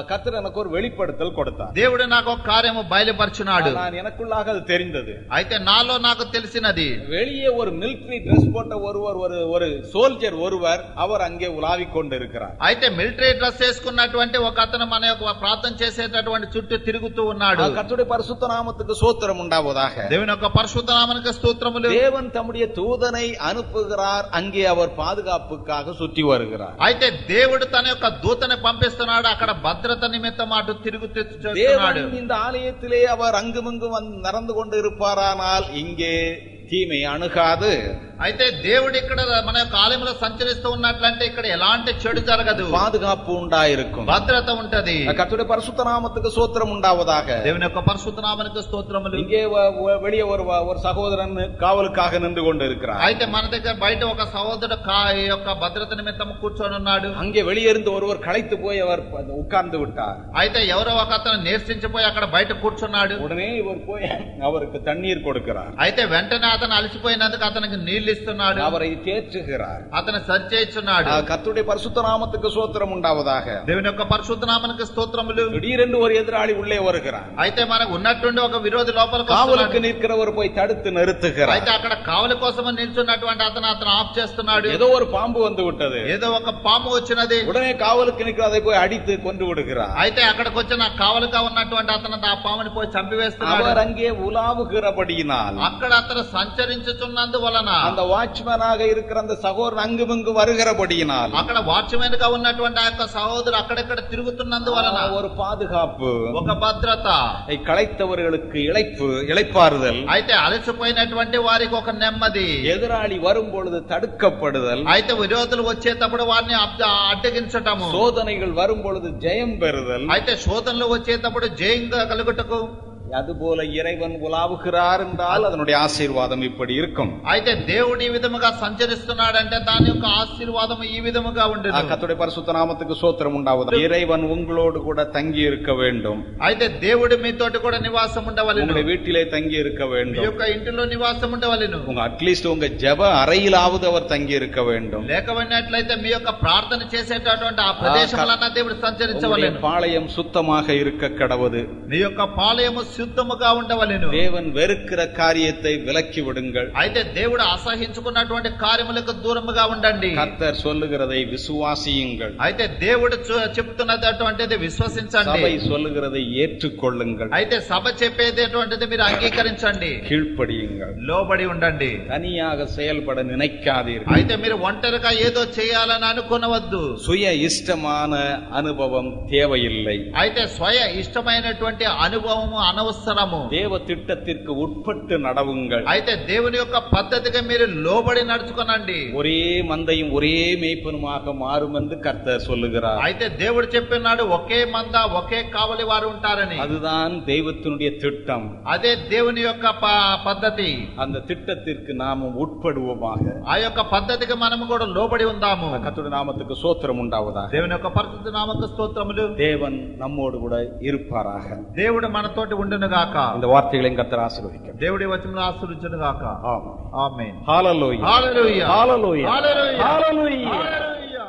கர்த்தர் எனக்கு ஒரு வெளிப்படுத்தல் கொடுத்தார் దేవుడు నాకు ఒక కార్యము బయలుపరుచున్నాడు நான் எனக்குள்ளாக அது தெரிந்தது అయితే నాలో నాకు తెలిసినది வெளியே ஒரு மிலிட்டரி ட்ரெஸ் போட்ட ஒருவர் ஒரு ஒரு சோல்ஜர் ஒருவர் அவர் அங்கே உலாவிக் கொண்டு இருக்கிறார் అయితే మిలిటరీ డ్రెస్ వేసుకున్నటువంటి ఒక అతను మన యొక్క ప్రార్థన చేసేటటువంటి చుట్టూ తిరుగుతూ ఉన్నాడు கர்த்தருடைய பரிசுத்த நாமத்துக்கு சோத்திரம் உண்டாவதாக దేవుని యొక్క పరిశుద్ధ నామనికి స్తోత్రములు தேவன் தம்முடைய தூதனை அனுப்புகிறார் அங்கே அவர் பாதுகாப்புக்காக சுற்றி வருகிறார் అయితే దేవుడు తన యొక్క దూతని పంపిస్తున్నాడు అక్కడ భద్రత నిమిత్తం అటు తిరుగుతూ చేస్తున్నాడు தேவன் இந்த ஆலயத்திலே அவர் அங்குமிங்கும் வந்து நடந்து கொண்டு இருப்பாரானால் இங்கே தீமை அணுகாது అయితే దేవుడు ఇక్కడ మన యొక్క ఆలయంలో సంచరిస్తూ ఉన్నట్లంటే ఇక్కడ ఎలాంటి చెడు జరగదు பாதுகாப்பு உண்டாயிருக்கும் భద్రత ఉంటది கர்த்தருடைய பரிசுத்த நாமத்துக்கு சோத்திரம் உண்டாவதாக దేవుని యొక్క పరిశుద్ధ నామనికి స్తోత్రములు இங்கே வ- வ- வெளியே ஒரு வ- ஒரு சகோதரன் காவலுக்காக நின்று கொண்டு இருக்கிறார் అయితే మన దగ్గర బయట ఒక సహోదరుడు కా ఈ యొక్క భద్రత నిమిత్తం కూర్చొని ఉన్నాడు அங்கே வெளியே இருந்து ஒருவர் களைத்து போய் அவர் ப- உட்கார்ந்து விட்டார் అయితే ఎవరో ఒక అతను నీరసించిపోయి అక్కడ బయట కూర్చున్నాడు உடனே இவர் போய் அவருக்கு தண்ணீர் கொடுக்கிறார் అయితే వెంటనే అతను అలసిపోయినందుకు అతనికి నీళ్లు ఇస్తున్నాడు அவரை தேற்றுகிறார் అతను సరి చేస్తున్నాడు கர்த்தருடைய பரிசுத்த நாமத்துக்கு சோத்திரம் உண்டாவதாக దేవుని యొక్క పరిశుద్ధ నామనికి స్తోత్రములు திடீரென்று ஒரு எதிராளி உள்ளே வருகிறார் అయితే మనకు ఉన్నట్టుండి ఒక విరోధి లోపలికి காவலுக்கு వస్తున్నాడు. நிற்கிறவர் போய் தடுத்து நிறுத்துகிறார் అయితే అక్కడ కావలి కోసం నిల్చున్నటువంటి అతను అతను ఆఫ్ చేస్తున్నాడు ஏதோ ஒரு பாம்பு வந்து விட்டது ఏదో ఒక పాము వచ్చినది உடனே காவலுக்கு நிற்கிற அதை போய் அடித்து கொண்டு விடுகிறார் అయితే అక్కడికి వచ్చిన కావలిగా ఉన్నటువంటి అతను ఆ పాముని పోయి చంపివేస్తున్నాడు அவர் அங்கே உலாவுகிறபடியினால் అక్కడ అతను సంచరించుతున్నందు వలన அந்த வாட்ச்மேனாக இருக்கிற அந்த சகோதரன் அங்குமிங்கு வருகிறபடியினால் అక్కడ వాచ్మెన్ గా ఉన్నటువంటి ఆ యొక్క సహోదరు అక్కడెక్కడ తిరుగుతున్నందు వలన ஒரு பாதுகாப்பு ఒక భద్రత களைத்தவர்களுக்கு இழைப்பு இளைப்பாறுதல் అయితే అలసిపోయినటువంటి వారికి ఒక నెమ్మది எதிராளி வரும் பொழுது தடுக்கப்படுதல் అయితే విరోధులు వచ్చేటప్పుడు వారిని అడ్డ- అడ్డగించటము சோதனைகள் வரும் பொழுது ஜெயம் பெறுதல் అయితే శోధనలు వచ్చేటప్పుడు జయంగా కలుగుటకు அதுபோல இறைவன் உலாவுகிறார் என்றால் அதனுடைய ஆசீர்வாதம் இப்படி இருக்கும் అయితే దేవుడు ఈ విధముగా సంచరిస్తున్నాడంటే దాని యొక్క ఆశీర్వాదం ఈ విధముగా ఉండదు கத்துடைய பரிசுத்த நாமத்துக்கு சோத்திரம் உண்டாவது இறைவன் உங்களோடு கூட தங்கி இருக்க வேண்டும் అయితే దేవుడు మీతోటి కూడా నివాసం ఉండవలెను உங்களுடைய வீட்டிலே தங்கி இருக்க మీ வேண்டும் యొక్క ఇంటిలో నివాసం ఉండవలెను உங்க அட்லீஸ்ட் உங்க ஜெப அறையிலாவது அவர் தங்கி இருக்க வேண்டும் లేకపోయినట్లయితే మీ యొక్క ప్రార్థన చేసేటటువంటి ఆ ప్రదేశములన్నా దేవుడు உங்களுடைய సంచరించవలెను பாளையம் சுத்தமாக இருக்க கடவுது మీ యొక్క పాలయము శుద్ధముగా ఉండవలెను தேவன் வெறுக்கிற காரியத்தை விலக்கி விடுங்கள் అయితే దేవుడు అసహించుకున్నటువంటి కార్యములకు దూరముగా ఉండండి கர்த்தர் சொல்லுகிறதை விசுவாசியுங்கள் అయితే దేవుడు చూ- చెప్తున్నది అటువంటిది విశ్వసించండి சபை சொல்லுகிறதை ஏற்றுக்கொள்ளுங்கள் అయితే సభ చెప్పేది అటువంటిది మీరు అంగీకరించండి கீழ்ப்படியுங்கள் లోబడి ఉండండి தனியாக செயல்பட நினைக்காதீர்கள் అయితే మీరు ఒంటరిగా ఏదో చేయాలని అనుకునవద్దు சுய இஷ்டமான அனுபவம் தேவையில்லை అయితే స్వయ ఇష్టమైనటువంటి అనుభవము అనవసరము தேவ திட்டத்திற்கு உட்பட்டு நடவுங்கள் అయితే దేవుని యొక్క పద్ధతిగా మీరు లోబడి నడుచుకోనండి ஒரே மந்தையும் ஒரே மேய்ப்பனுமாக மாறும் என்று கர்த்தர் சொல்லுகிறார் అయితే దేవుడు చెప్పినాడు ఒకే మంద ఒకే కావలి వారు ఉంటారని அதுதான் தெய்வத்தினுடைய திட்டம் అదే దేవుని యొక్క ప- పద్ధతి அந்த திட்டத்திற்கு நாமும் உட்படுவோமாக ఆ యొక్క పద్ధతికి మనము కూడా లోబడి ఉందాము கர்த்தருடைய நாமத்துக்கு சோத்திரம் உண்டாவதாக దేవుని యొక్క పరిశుద్ధ నామక స్తోత్రములు தேவன் நம்மோடு கூட இருப்பாராக దేవుడు మనతోటి ఉండును గాక இந்த வார்த்தைகளையும் கர்த்தர் ஆசீர்வதிக்கும் దేవుడి వచనం ఆశ్రయించును గాక ஆமென் ఆమెన్ ஹalleluya Hallelujah. ஹalleluya Hallelujah. ஹalleluya Hallelujah.